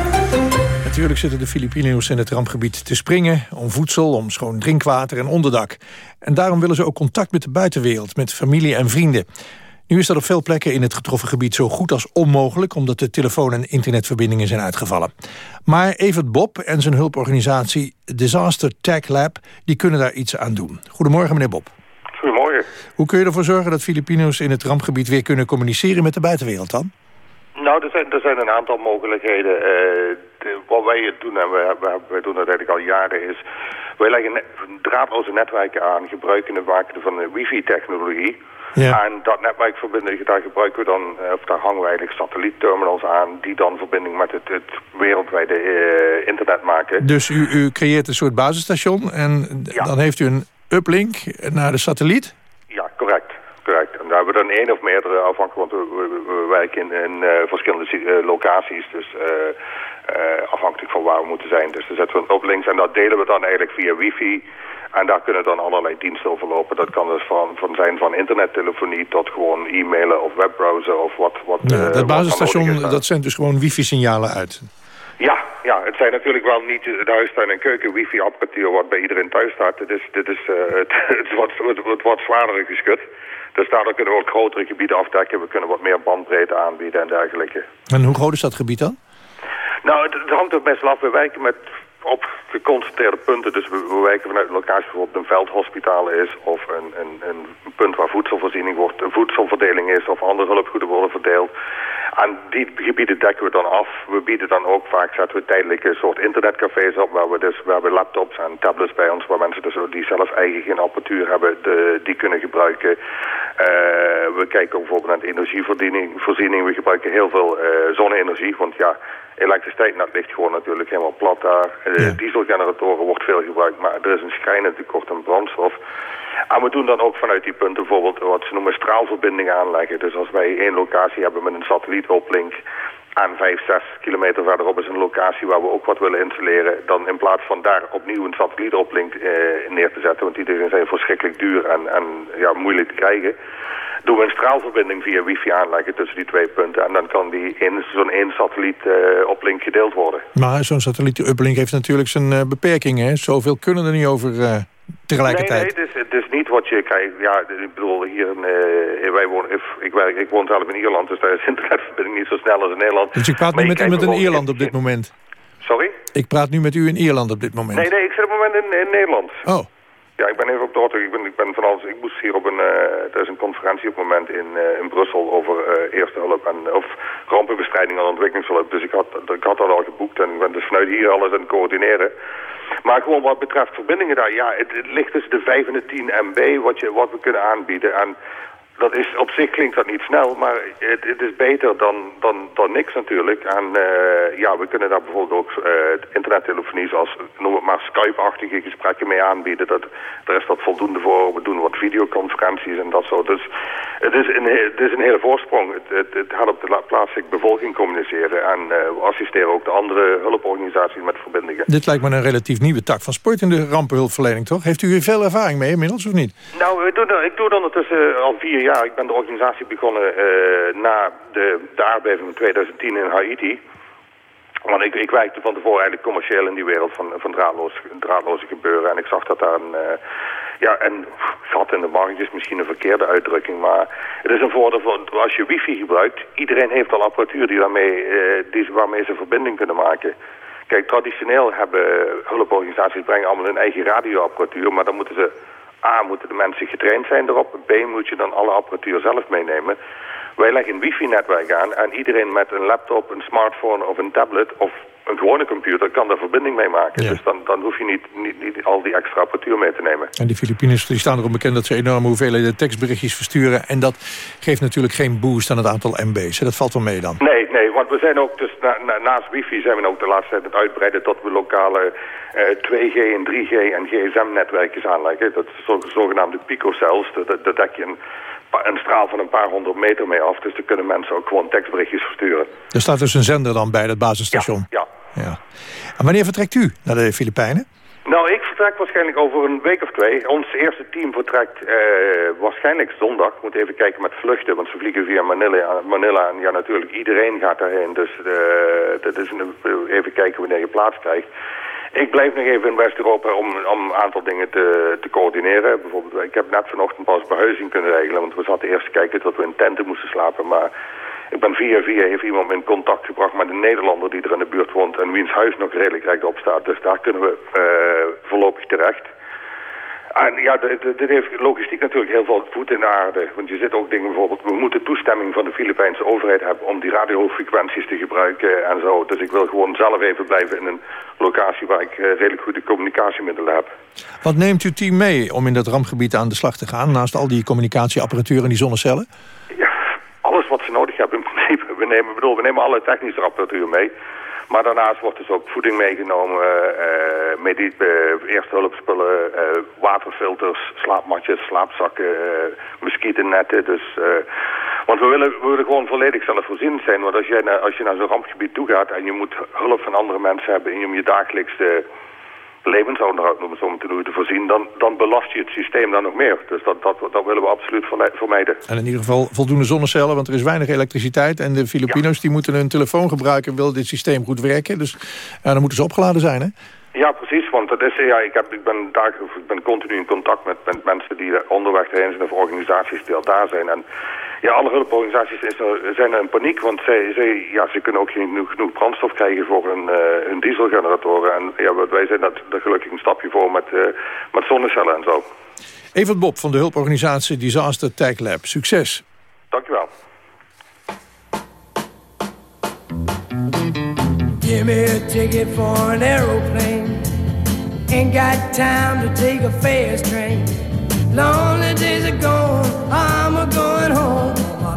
Natuurlijk zitten de Filipino's in het rampgebied te springen... om voedsel, om schoon drinkwater en onderdak. En daarom willen ze ook contact met de buitenwereld, met familie en vrienden. Nu is dat op veel plekken in het getroffen gebied zo goed als onmogelijk... omdat de telefoon- en internetverbindingen zijn uitgevallen. Maar Evert Bob en zijn hulporganisatie Disaster Tech Lab... die kunnen daar iets aan doen. Goedemorgen, meneer Bob. Goedemorgen. Hoe kun je ervoor zorgen dat Filipino's in het rampgebied weer kunnen communiceren met de buitenwereld dan? Nou, er zijn, er zijn een aantal mogelijkheden. Uh, de, wat wij doen, en wij, wij, doen dat eigenlijk al jaren, is... wij leggen draadloze netwerken aan, gebruiken het maken van de wifi-technologie. Ja. En dat netwerk verbinden, daar gebruiken we dan, of daar hangen we eigenlijk satellietterminals aan... die dan verbinding met het, het wereldwijde uh, internet maken. Dus u, u creëert een soort basisstation en ja. dan heeft u een uplink naar de satelliet? Ja, correct. Correct. En daar hebben we dan één of meerdere afhankelijk, want we, we, we werken in, in uh, verschillende uh, locaties. Dus uh, afhankelijk van waar we moeten zijn. Dus dan zetten we op links en dat delen we dan eigenlijk via wifi. En daar kunnen dan allerlei diensten over lopen. Dat kan dus van, van zijn van internettelefonie tot gewoon e-mailen of webbrowser of wat. wat Ja, eh, dat basisstation, dat zendt dus gewoon wifi-signalen uit. Ja, ja, het zijn natuurlijk wel niet het huistuin- en keuken wifi-apparatuur wat bij iedereen thuis staat. Is, dit is eh, het, het, wordt, het, wordt wat zwaardere geschut. Dus daardoor kunnen we ook grotere gebieden afdekken. We kunnen wat meer bandbreedte aanbieden en dergelijke. En hoe groot is dat gebied dan? Nou, het, het hangt ook best wel af. We werken met op geconcentreerde punten. Dus we, we werken vanuit een locatie bijvoorbeeld een veldhospitaal is... of een, een, een punt waar voedselvoorziening wordt, een voedselverdeling is... of andere hulpgoeden worden verdeeld. Aan die gebieden dekken we dan af. We bieden dan ook vaak, zetten we tijdelijke soort internetcafés op... waar we dus waar we laptops en tablets bij ons... waar mensen dus die zelf eigen geen apparatuur hebben, die kunnen gebruiken. Eh, we kijken ook bijvoorbeeld naar de energievoorziening. Voorziening. We gebruiken heel veel eh, zonne-energie, want ja... Elektriciteit nou, ligt gewoon natuurlijk helemaal plat daar. Eh, Dieselgeneratoren wordt veel gebruikt, maar er is een schrijnend tekort aan brandstof. En we doen dan ook vanuit die punten bijvoorbeeld wat ze noemen straalverbindingen aanleggen. Dus als wij één locatie hebben met een satellietoplink aan 5, 6 kilometer verderop is een locatie waar we ook wat willen installeren. Dan in plaats van daar opnieuw een satellietoplink eh, neer te zetten, want die dingen zijn verschrikkelijk duur en, en ja, moeilijk te krijgen. Doen we een straalverbinding via wifi aanleggen tussen die twee punten. En dan kan die zo'n één satellietoplink gedeeld worden. Maar zo'n satelliet-uplink heeft natuurlijk zijn eh, beperkingen. Zoveel kunnen er niet over eh, tegelijkertijd. Nee, nee, het is, het is niet wat je krijgt. Ja, ik bedoel, hier in, eh, wij wonen, ik, ik, werk, ik woon zelf in Ierland, dus daar is internetverbinding niet zo snel als in Nederland. Dus ik praat nu met krijgt in bijvoorbeeld- Ierland op dit moment. Sorry? Ik praat nu met u in Ierland op dit moment. Nee, nee, ik zit op het moment in, in Nederland. Oh. Ja, ik ben even op de auto. Ik ben, ik ben van alles. Ik moest hier op een. eh, er is een conferentie op het moment in, eh, in Brussel over eh, eerste hulp en of rampenbestrijding en ontwikkelingshulp. Dus ik had, ik had dat al geboekt en ik ben dus vanuit hier alles aan het coördineren. Maar gewoon wat betreft verbindingen daar, ja, het, het ligt tussen de 5 en de 10 MB wat, je, wat we kunnen aanbieden. En dat is, op zich klinkt dat niet snel, maar het, het is beter dan, dan, dan niks natuurlijk. En eh, ja, we kunnen daar bijvoorbeeld ook eh, internettelefonie zoals, noem het maar, Skype-achtige gesprekken mee aanbieden. Dat, daar is dat voldoende voor. We doen wat videoconferenties en dat soort. Dus het is een, he- het is een hele voorsprong. Het, het, het helpt de la- plaatselijke bevolking communiceren. En eh, we assisteren ook de andere hulporganisaties met verbindingen. Dit lijkt me een relatief nieuwe tak van sport in de rampenhulpverlening, toch? Heeft u hier veel ervaring mee inmiddels, of niet? Nou, ik doe, ik doe dat ondertussen al vier jaar. Ik ben de organisatie begonnen eh, na de, de aardbeving van 2010 in Haiti. Want ik, ik van tevoren eigenlijk commercieel in die wereld van, van draadloos, draadloze gebeuren. En ik zag dat daar een, eh, ja, een gat in de markt is misschien een verkeerde uitdrukking. Maar het is een voordeel van als je wifi gebruikt. Iedereen heeft al apparatuur die daarmee, eh, die, waarmee ze verbinding kunnen maken. Kijk, traditioneel hebben hulporganisaties brengen allemaal hun eigen radioapparatuur. Maar dan moeten ze... A, moeten de mensen getraind zijn erop. B, moet je dan alle apparatuur zelf meenemen. Wij leggen een wifi-netwerk aan en iedereen met een laptop, een smartphone of een tablet of een gewone computer kan daar verbinding mee maken. Dus dan, dan hoef je niet, niet, niet al die extra apparatuur mee te nemen. En die Filipines die staan erom bekend dat ze enorme hoeveelheden tekstberichtjes versturen. En dat geeft natuurlijk geen boost aan het aantal MB's. Dat valt wel mee dan. Nee, nee, want we zijn ook dus na- na- naast wifi zijn we ook de laatste tijd het uitbreiden tot we lokale 2G en 3G en GSM-netwerkjes aanleggen. Dat is zo, zogenaamde picocells. Daar- Daar daar dek je een, een straal van een paar honderd meter mee af. Dus dan kunnen mensen ook gewoon tekstberichtjes versturen. Er staat dus een zender dan bij dat basisstation. Ja. ja. En wanneer vertrekt u naar de Filipijnen? Nou, ik vertrek waarschijnlijk over een week of twee. Ons eerste team vertrekt eh, waarschijnlijk zondag. Ik moet even kijken met vluchten, want ze vliegen via Manila. Manila en ja, natuurlijk iedereen gaat daarheen. Dus eh, dat is een, even kijken wanneer je plaats krijgt. Ik blijf nog even in West-Europa om, om een aantal dingen te, te coördineren. Bijvoorbeeld, ik heb net vanochtend pas behuizing kunnen regelen, want we zaten eerst te kijken tot we in tenten moesten slapen. Maar ik ben via via heeft iemand me in contact gebracht met een Nederlander die er in de buurt woont en wiens huis nog redelijk rechtop staat. Dus daar kunnen we eh, voorlopig terecht. En ja, dit, heeft logistiek natuurlijk heel veel voet in de aarde. Want je zit ook dingen bijvoorbeeld, we moeten toestemming van de Filipijnse overheid hebben om die radiofrequenties te gebruiken en zo. Dus ik wil gewoon zelf even blijven in een locatie waar ik eh, redelijk goede communicatiemiddelen heb. Wat neemt uw team mee om in dat rampgebied aan de slag te gaan... naast al die communicatieapparatuur en die zonnecellen? alles wat ze nodig hebben in principe. We nemen, bedoel, we nemen alle technische apparatuur mee. Maar daarnaast wordt dus ook voeding meegenomen, eh, eerste hulpspullen, waterfilters, slaapmatjes, slaapzakken, muskietennetten. Dus Want we willen, we willen gewoon volledig zelfvoorzienend zijn. Want als, jij als je naar zo'n rampgebied toe gaat en je moet hulp van andere mensen hebben... om je dagelijkse levensonderhoud, noemen zo te, te voorzien... Dan, dan belast je het systeem dan nog meer. Dus dat, dat, dat willen we absoluut vermijden. En in ieder geval voldoende zonnecellen, want er is weinig elektriciteit... en de Filipino's die moeten hun telefoon gebruiken... wil dit systeem goed werken. Dus ja, dan moeten ze opgeladen zijn, hè? Ja, precies. Want dat is, ja, ik, heb, ik, ben daar, ik ben continu in contact met, met mensen die onderweg heen zijn... of organisaties die al daar zijn. En ja, alle hulporganisaties is er, zijn er in paniek, want zij, zij, ja, ze kunnen ook geen genoeg, brandstof krijgen voor hun, uh, hun dieselgeneratoren. En ja, wij zijn dat, daar gelukkig een stapje voor met, uh, met zonnecellen en zo. Evert Bob van de hulporganisatie Disaster Tech Lab. Succes. Dankjewel. Give me a ticket for an aeroplane. Ain't got time to take a fast train. Lonely days are gone,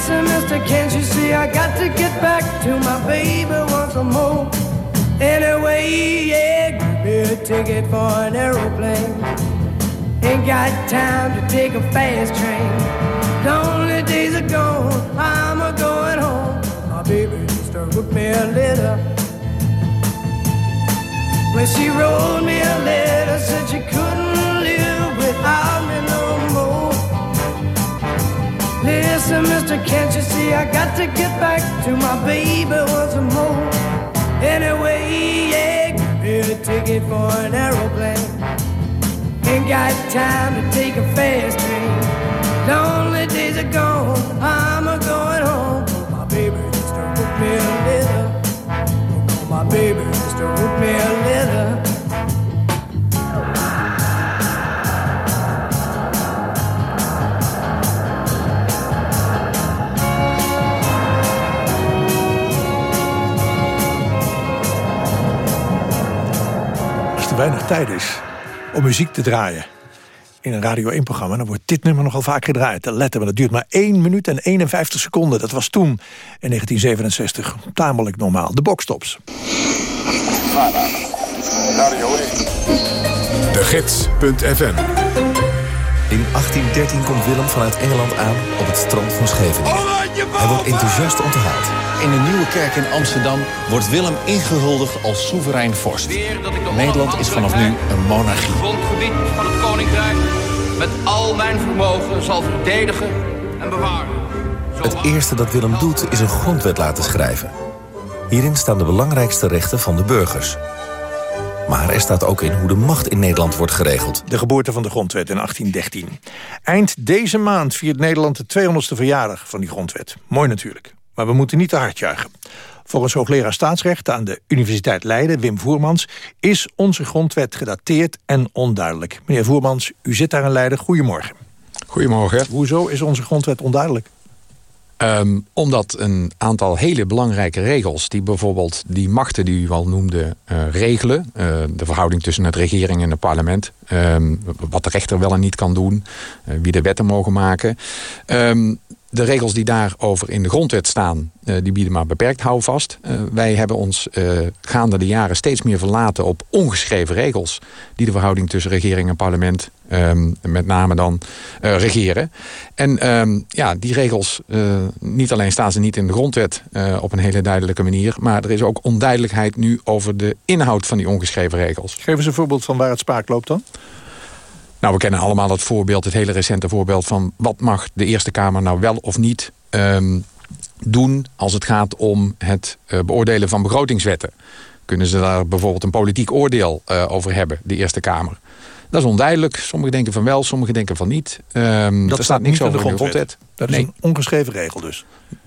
Listen, mister, can't you see I got to get back to my baby once more? Anyway, yeah, give me a ticket for an aeroplane. Ain't got time to take a fast train. Lonely days are gone, I'm a going home. My baby just wrote me a letter. When she wrote me a letter, said she couldn't Listen, mister, can't you see I got to get back to my baby once more? Anyway, yeah, me a ticket for an aeroplane. Ain't got time to take a fast train. Lonely days are gone, I'm a going home. My baby just wrote me a letter. Oh, my baby just wrote me a letter. Weinig tijd is om muziek te draaien in een Radio 1-programma... dan wordt dit nummer nogal vaak gedraaid. Letten, maar dat duurt maar 1 minuut en 51 seconden. Dat was toen, in 1967, tamelijk normaal. De bokstops. Radio 1. De Gids.fm in 1813 komt Willem vanuit Engeland aan op het strand van Scheveningen. Hij wordt enthousiast onthaald. In de Nieuwe Kerk in Amsterdam wordt Willem ingehuldigd als soeverein vorst. Nederland is vanaf nu een monarchie. Het grondgebied van het Koninkrijk met al mijn vermogen zal verdedigen en bewaren. Het eerste dat Willem doet is een grondwet laten schrijven. Hierin staan de belangrijkste rechten van de burgers. Maar er staat ook in hoe de macht in Nederland wordt geregeld. De geboorte van de grondwet in 1813. Eind deze maand viert Nederland de 200ste verjaardag van die grondwet. Mooi natuurlijk, maar we moeten niet te hard juichen. Volgens hoogleraar staatsrecht aan de Universiteit Leiden, Wim Voermans... is onze grondwet gedateerd en onduidelijk. Meneer Voermans, u zit daar in Leiden. Goedemorgen. Goedemorgen. Hoezo is onze grondwet onduidelijk? Um, omdat een aantal hele belangrijke regels... die bijvoorbeeld die machten die u al noemde uh, regelen... Uh, de verhouding tussen het regering en het parlement... Um, wat de rechter wel en niet kan doen... Uh, wie de wetten mogen maken... Um, de regels die daarover in de grondwet staan, uh, die bieden maar beperkt houvast. Uh, wij hebben ons uh, gaande de jaren steeds meer verlaten op ongeschreven regels... die de verhouding tussen regering en parlement, um, met name dan, regeren. En um, ja, die regels, niet alleen staan ze niet in de grondwet op een hele duidelijke manier... maar er is ook onduidelijkheid nu over de inhoud van die ongeschreven regels. Geef eens een voorbeeld van waar het spaak loopt dan. Nou, we kennen allemaal het voorbeeld, het hele recente voorbeeld van... wat mag de Eerste Kamer nou wel of niet um, doen als het gaat om het uh, beoordelen van begrotingswetten. Kunnen ze daar bijvoorbeeld een politiek oordeel uh, over hebben, de Eerste Kamer? Dat is onduidelijk. Sommigen denken van wel, sommigen denken van niet. Um, dat er staat niks over in de grondwet. Dat is nee. een ongeschreven regel dus.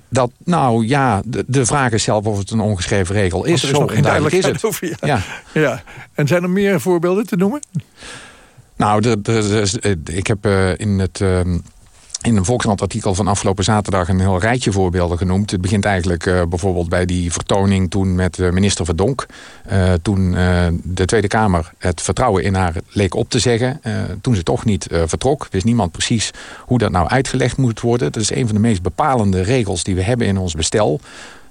Dat, nou ja, de, de vraag is zelf of het een ongeschreven regel is. er is Zo nog geen duidelijkheid is het. over. Ja. Ja. ja. En zijn er meer voorbeelden te noemen? Nou, de, ik heb uh, in het... Uh, in een Volkskrant-artikel van afgelopen zaterdag een heel rijtje voorbeelden genoemd. Het begint eigenlijk uh, bijvoorbeeld bij die vertoning toen met minister Verdonk. Uh, toen de Tweede Kamer het vertrouwen in haar leek op te zeggen. toen ze toch niet vertrok, wist niemand precies hoe dat nou uitgelegd moet worden. Dat is een van de meest bepalende regels die we hebben in ons bestel.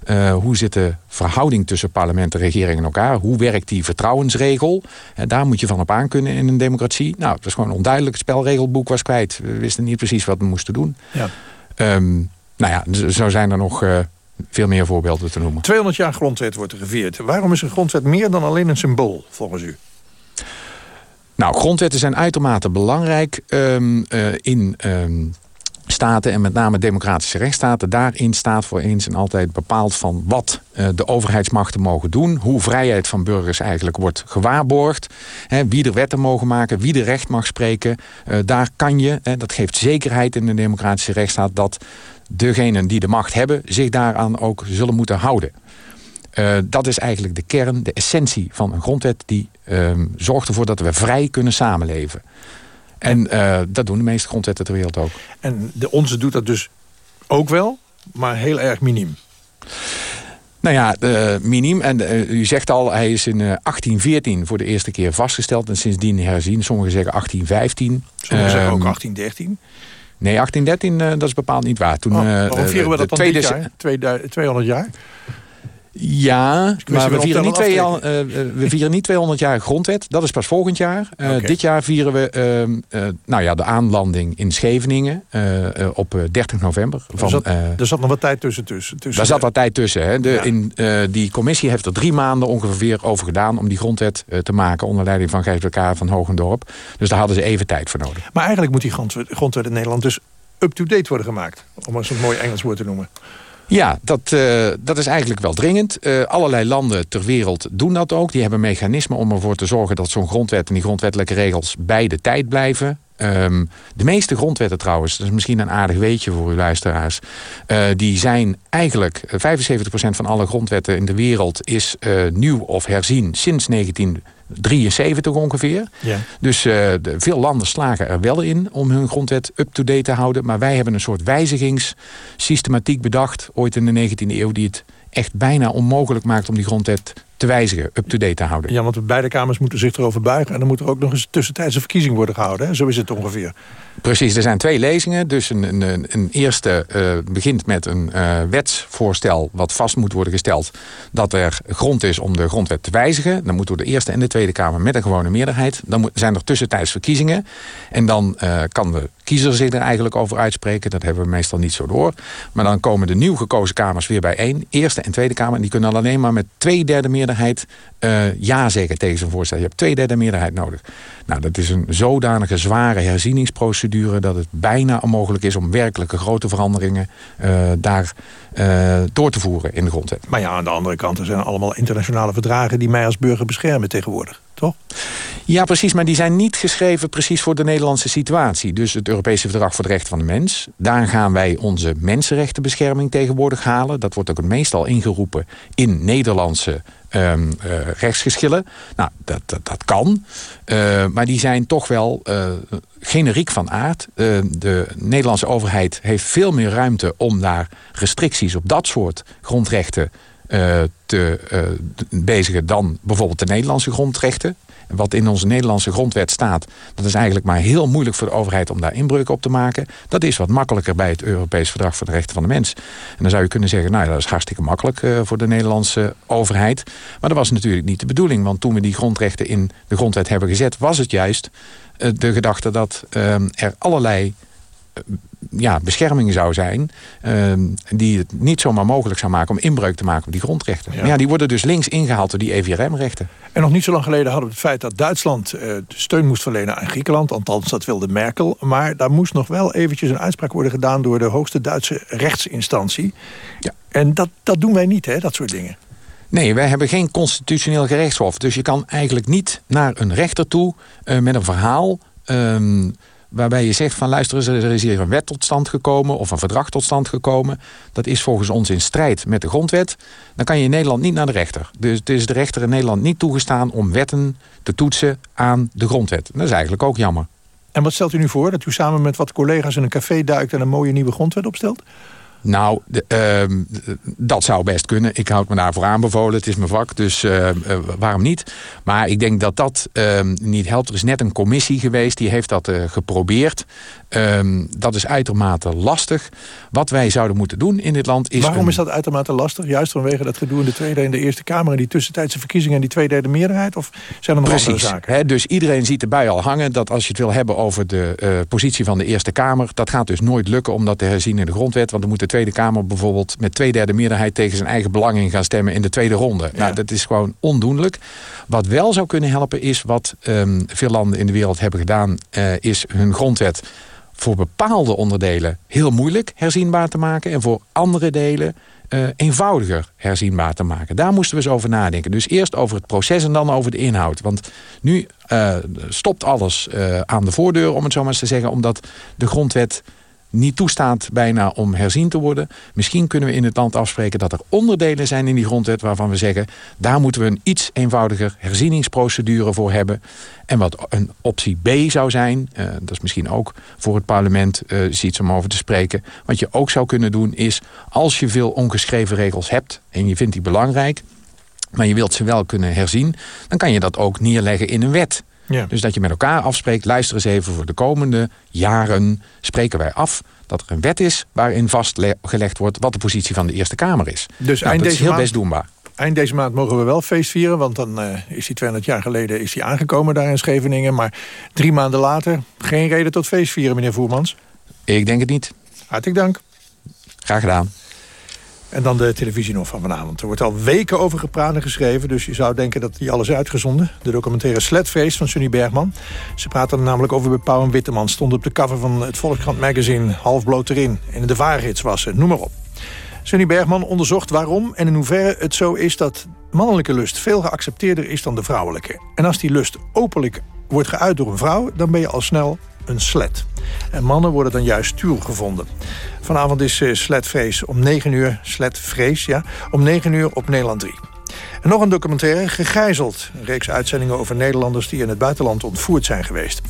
Uh, hoe zit de verhouding tussen parlement en regering en elkaar? Hoe werkt die vertrouwensregel? En daar moet je van op aankunnen in een democratie. Nou, het was gewoon onduidelijk. Het spelregelboek was kwijt. We wisten niet precies wat we moesten doen. Ja. Um, nou ja, zo zijn er nog uh, veel meer voorbeelden te noemen. 200 jaar grondwet wordt er gevierd. Waarom is een grondwet meer dan alleen een symbool, volgens u? Nou, grondwetten zijn uitermate belangrijk um, uh, in... Um, staten en met name democratische rechtsstaten... daarin staat voor eens en altijd bepaald van wat uh, de overheidsmachten mogen doen... hoe vrijheid van burgers eigenlijk wordt gewaarborgd... Wie de wetten mogen maken, wie de recht mag spreken. Uh, daar kan je, dat geeft zekerheid in de democratische rechtsstaat... dat degenen die de macht hebben zich daaraan ook zullen moeten houden. Uh, dat is eigenlijk de kern, de essentie van een grondwet... die zorgt ervoor dat we vrij kunnen samenleven. En uh, dat doen de meeste grondwetten ter wereld ook. En de onze doet dat dus ook wel, maar heel erg miniem. Nou ja, uh, miniem. En uh, u zegt al, hij is in 1814 voor de eerste keer vastgesteld... en sindsdien herzien. Sommigen zeggen 1815. Sommigen zeggen ook 1813. Ehm, nee, 1813, dat is bepaald niet waar. Toen, oh, waarom vieren we dat dan tweede... jaar? 200 jaar? Ja, maar we vieren, niet twee, uh, we vieren niet 200 jaar grondwet. Dat is pas volgend jaar. Uh, okay. Dit jaar vieren we uh, nou ja, de aanlanding in Scheveningen op 30 november. Van, er, zat, er zat nog wat tijd tussen. tussen, tussen er zat wat tijd tussen. Hè. De, ja. in, die commissie heeft er drie maanden ongeveer over gedaan... om die grondwet te maken onder leiding van Gijs K. van Hogendorp. Dus daar hadden ze even tijd voor nodig. Maar eigenlijk moet die grondwet, grondwet in Nederland dus up-to-date worden gemaakt. Om eens een mooi Engels woord te noemen. Ja, dat, uh, dat is eigenlijk wel dringend. Uh, allerlei landen ter wereld doen dat ook. Die hebben mechanismen om ervoor te zorgen dat zo'n grondwet en die grondwettelijke regels bij de tijd blijven. Um, de meeste grondwetten trouwens, dat is misschien een aardig weetje voor uw luisteraars... Uh, die zijn eigenlijk, 75% van alle grondwetten in de wereld is nieuw of herzien sinds 19 73 ongeveer. Ja. Dus uh, de, veel landen slagen er wel in om hun grondwet up-to-date te houden. Maar wij hebben een soort wijzigingssystematiek bedacht... ooit in de 19e eeuw die het echt bijna onmogelijk maakt om die grondwet te wijzigen, up-to-date te houden. Ja, want beide kamers moeten zich erover buigen... en dan moet er ook nog eens tussentijdse verkiezing worden gehouden. Hè? Zo is het ongeveer. Precies, er zijn twee lezingen. Dus een, een, een eerste uh, begint met een uh, wetsvoorstel... wat vast moet worden gesteld dat er grond is om de grondwet te wijzigen. Dan moet door de Eerste en de Tweede Kamer met een gewone meerderheid. Dan moet, zijn er tussentijds verkiezingen. En dan uh, kan de kiezer zich er eigenlijk over uitspreken. Dat hebben we meestal niet zo door. Maar dan komen de nieuw gekozen kamers weer bijeen. Eerste en Tweede Kamer. En die kunnen alleen maar met twee derde meerderheid uh, ja zeggen tegen zo'n voorstel. Je hebt twee derde meerderheid nodig. Nou, dat is een zodanige zware herzieningsprocedure... dat het bijna onmogelijk is om werkelijke grote veranderingen... Uh, daar uh, door te voeren in de grondwet. Maar ja, aan de andere kant, er zijn allemaal internationale verdragen... die mij als burger beschermen tegenwoordig, Ja, precies, maar die zijn niet geschreven precies voor de Nederlandse situatie. Dus het Europese Verdrag voor de Rechten van de Mens. Daar gaan wij onze mensenrechtenbescherming tegenwoordig halen. Dat wordt ook meestal ingeroepen in Nederlandse um, rechtsgeschillen. Nou, dat, dat, dat kan. Uh, maar die zijn toch wel uh, generiek van aard. de Nederlandse overheid heeft veel meer ruimte om daar restricties op dat soort grondrechten te bezigen dan bijvoorbeeld de Nederlandse grondrechten wat in onze Nederlandse grondwet staat... dat is eigenlijk maar heel moeilijk voor de overheid om daar inbreuk op te maken. Dat is wat makkelijker bij het Europees Verdrag voor de Rechten van de Mens. En dan zou je kunnen zeggen, nou dat is hartstikke makkelijk uh, voor de Nederlandse overheid. Maar dat was natuurlijk niet de bedoeling. Want toen we die grondrechten in de grondwet hebben gezet... was het juist de gedachte dat uh, er allerlei ja, bescherming zou zijn... Uh, die het niet zomaar mogelijk zou maken om inbreuk te maken op die grondrechten. Ja. ja die worden dus links ingehaald door die EVRM-rechten. En nog niet zo lang geleden hadden we het feit dat Duitsland uh, steun moest verlenen aan Griekenland. Althans, dat wilde Merkel. Maar daar moest nog wel eventjes een uitspraak worden gedaan... door de hoogste Duitse rechtsinstantie. Ja. En dat, dat doen wij niet, hè, dat soort dingen. Nee, wij hebben geen constitutioneel gerechtshof. Dus je kan eigenlijk niet naar een rechter toe uh, met een verhaal... Um, waarbij je zegt van luister er is hier een wet tot stand gekomen of een verdrag tot stand gekomen. Dat is volgens ons in strijd met de grondwet. Dan kan je in Nederland niet naar de rechter. Dus het is de rechter in Nederland niet toegestaan om wetten te toetsen aan de grondwet. Dat is eigenlijk ook jammer. En wat stelt u nu voor? Dat u samen met wat collega's in een café duikt... en een mooie nieuwe grondwet opstelt? Nou, ehm, dat zou best kunnen. Ik houd me daarvoor aanbevolen. Het is mijn vak, dus uh, waarom niet? Maar ik denk dat dat ehm, niet helpt. Er is net een commissie geweest, die heeft dat uh, geprobeerd. Um, dat is uitermate lastig. Wat wij zouden moeten doen in dit land is... Waarom is dat uitermate lastig? Juist vanwege dat gedoe in de Tweede en de Eerste Kamer... en die tussentijdse verkiezingen en die tweederde meerderheid? Of zijn er nog Precies. andere zaken? Dus iedereen ziet erbij al hangen dat als je het wil hebben over de uh, positie van de Eerste Kamer... dat gaat dus nooit lukken om dat te herzien in de grondwet. Want dan moet de Tweede Kamer bijvoorbeeld met twee derde meerderheid... tegen zijn eigen belang in gaan stemmen in de tweede ronde. Ja. Nou, dat is gewoon ondoenlijk. Wat wel zou kunnen helpen is wat um, veel landen in de wereld hebben gedaan... Uh, is hun grondwet voor bepaalde onderdelen heel moeilijk herzienbaar te maken... en voor andere delen uh, eenvoudiger herzienbaar te maken. Daar moesten we eens over nadenken. Dus eerst over het proces en dan over de inhoud. Want nu uh, stopt alles uh, aan de voordeur, om het zo maar eens te zeggen... omdat de grondwet niet toestaat bijna om herzien te worden. Misschien kunnen we in het land afspreken dat er onderdelen zijn in die grondwet... waarvan we zeggen, daar moeten we een iets eenvoudiger herzieningsprocedure voor hebben. En wat een optie B zou zijn, uh, dat is misschien ook voor het parlement uh, iets om over te spreken... wat je ook zou kunnen doen is, als je veel ongeschreven regels hebt... en je vindt die belangrijk, maar je wilt ze wel kunnen herzien... dan kan je dat ook neerleggen in een wet... Ja. Dus dat je met elkaar afspreekt, luister eens even voor de komende jaren spreken wij af dat er een wet is waarin vastgelegd wordt wat de positie van de Eerste Kamer is. Dus nou, eind dat is heel maand, best doenbaar. Eind deze maand mogen we wel feest vieren, want dan uh, is hij 200 jaar geleden is hij aangekomen daar in Scheveningen. Maar drie maanden later geen reden tot feest vieren, meneer Voermans. Ik denk het niet. Hartelijk dank. Graag gedaan. En dan de televisie nog van vanavond. Er wordt al weken over gepraat en geschreven... dus je zou denken dat die alles uitgezonden. De documentaire Sletvrees van Sunny Bergman. Ze praten namelijk over bij Pauw en Witteman. Stond op de cover van het Volkskrant magazine. Half bloot erin. In de vaargids was ze. Noem maar op. Sunny Bergman onderzocht waarom en in hoeverre het zo is... dat mannelijke lust veel geaccepteerder is dan de vrouwelijke. En als die lust openlijk wordt geuit door een vrouw... dan ben je al snel een slet. En mannen worden dan juist stuur gevonden. Vanavond is uh, Sletvrees om 9 uur. Sletvrees, ja. Om 9 uur op Nederland 3. En nog een documentaire, Gegijzeld. Een reeks uitzendingen over Nederlanders die in het buitenland ontvoerd zijn geweest.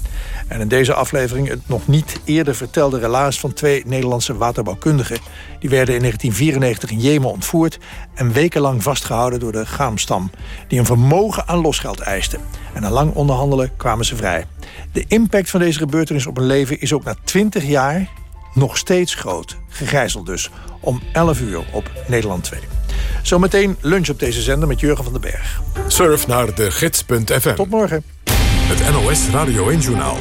En in deze aflevering het nog niet eerder vertelde relaas van twee Nederlandse waterbouwkundigen. Die werden in 1994 in Jemen ontvoerd en wekenlang vastgehouden door de Gaamstam. Die een vermogen aan losgeld eiste. En na lang onderhandelen kwamen ze vrij. De impact van deze gebeurtenis op hun leven is ook na 20 jaar nog steeds groot. Gegijzeld dus. Om 11 uur op Nederland 2. Zometeen lunch op deze zender met Jurgen van den Berg. Surf naar de gids.fm. Tot morgen. Het NOS Radio 1 Journaal.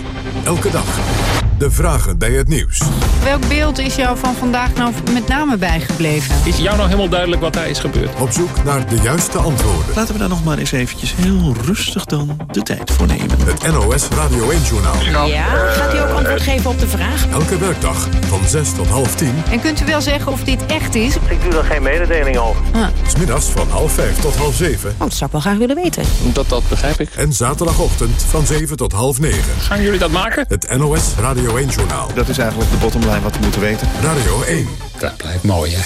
Elke dag. De vragen bij het nieuws. Welk beeld is jou van vandaag nou met name bijgebleven? Is jou nou helemaal duidelijk wat daar is gebeurd? Op zoek naar de juiste antwoorden. Laten we daar nog maar eens eventjes heel rustig dan de tijd voor nemen. Het NOS Radio 1 Journaal. Ja, gaat u ook antwoord geven op de vraag? Elke werkdag van 6 tot half 10. En kunt u wel zeggen of dit echt is? Ik doe er geen mededeling over. Ah. Smiddags van half 5 tot half 7. Oh, dat zou ik wel graag willen weten. Dat, dat begrijp ik. En zaterdagochtend van 7 tot half 9. Gaan jullie dat maken? Het NOS Radio 1 Journaal. Dat is eigenlijk de bottomline wat we moeten weten. Radio 1. Dat blijft mooi, hè?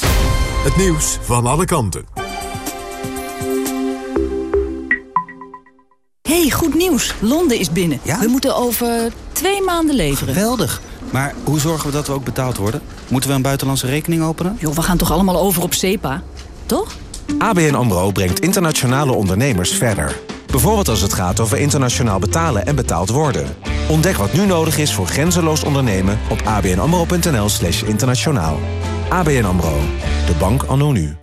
Het nieuws van alle kanten. hey, goed nieuws. Londen is binnen. Ja? We moeten over twee maanden leveren. Geweldig. Maar hoe zorgen we dat we ook betaald worden? Moeten we een buitenlandse rekening openen? Joh, we gaan toch allemaal over op SEPA? Toch? ABN AMRO brengt internationale ondernemers verder. Bijvoorbeeld als het gaat over internationaal betalen en betaald worden. Ontdek wat nu nodig is voor grenzeloos ondernemen op abnamro.nl slash internationaal. ABN AMRO, de bank anno nu.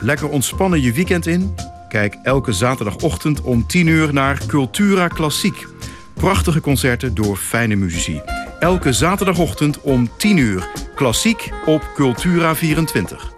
Lekker ontspannen je weekend in? Kijk elke zaterdagochtend om 10 uur naar Cultura Klassiek. Prachtige concerten door fijne muzici. Elke zaterdagochtend om 10 uur. Klassiek op Cultura 24.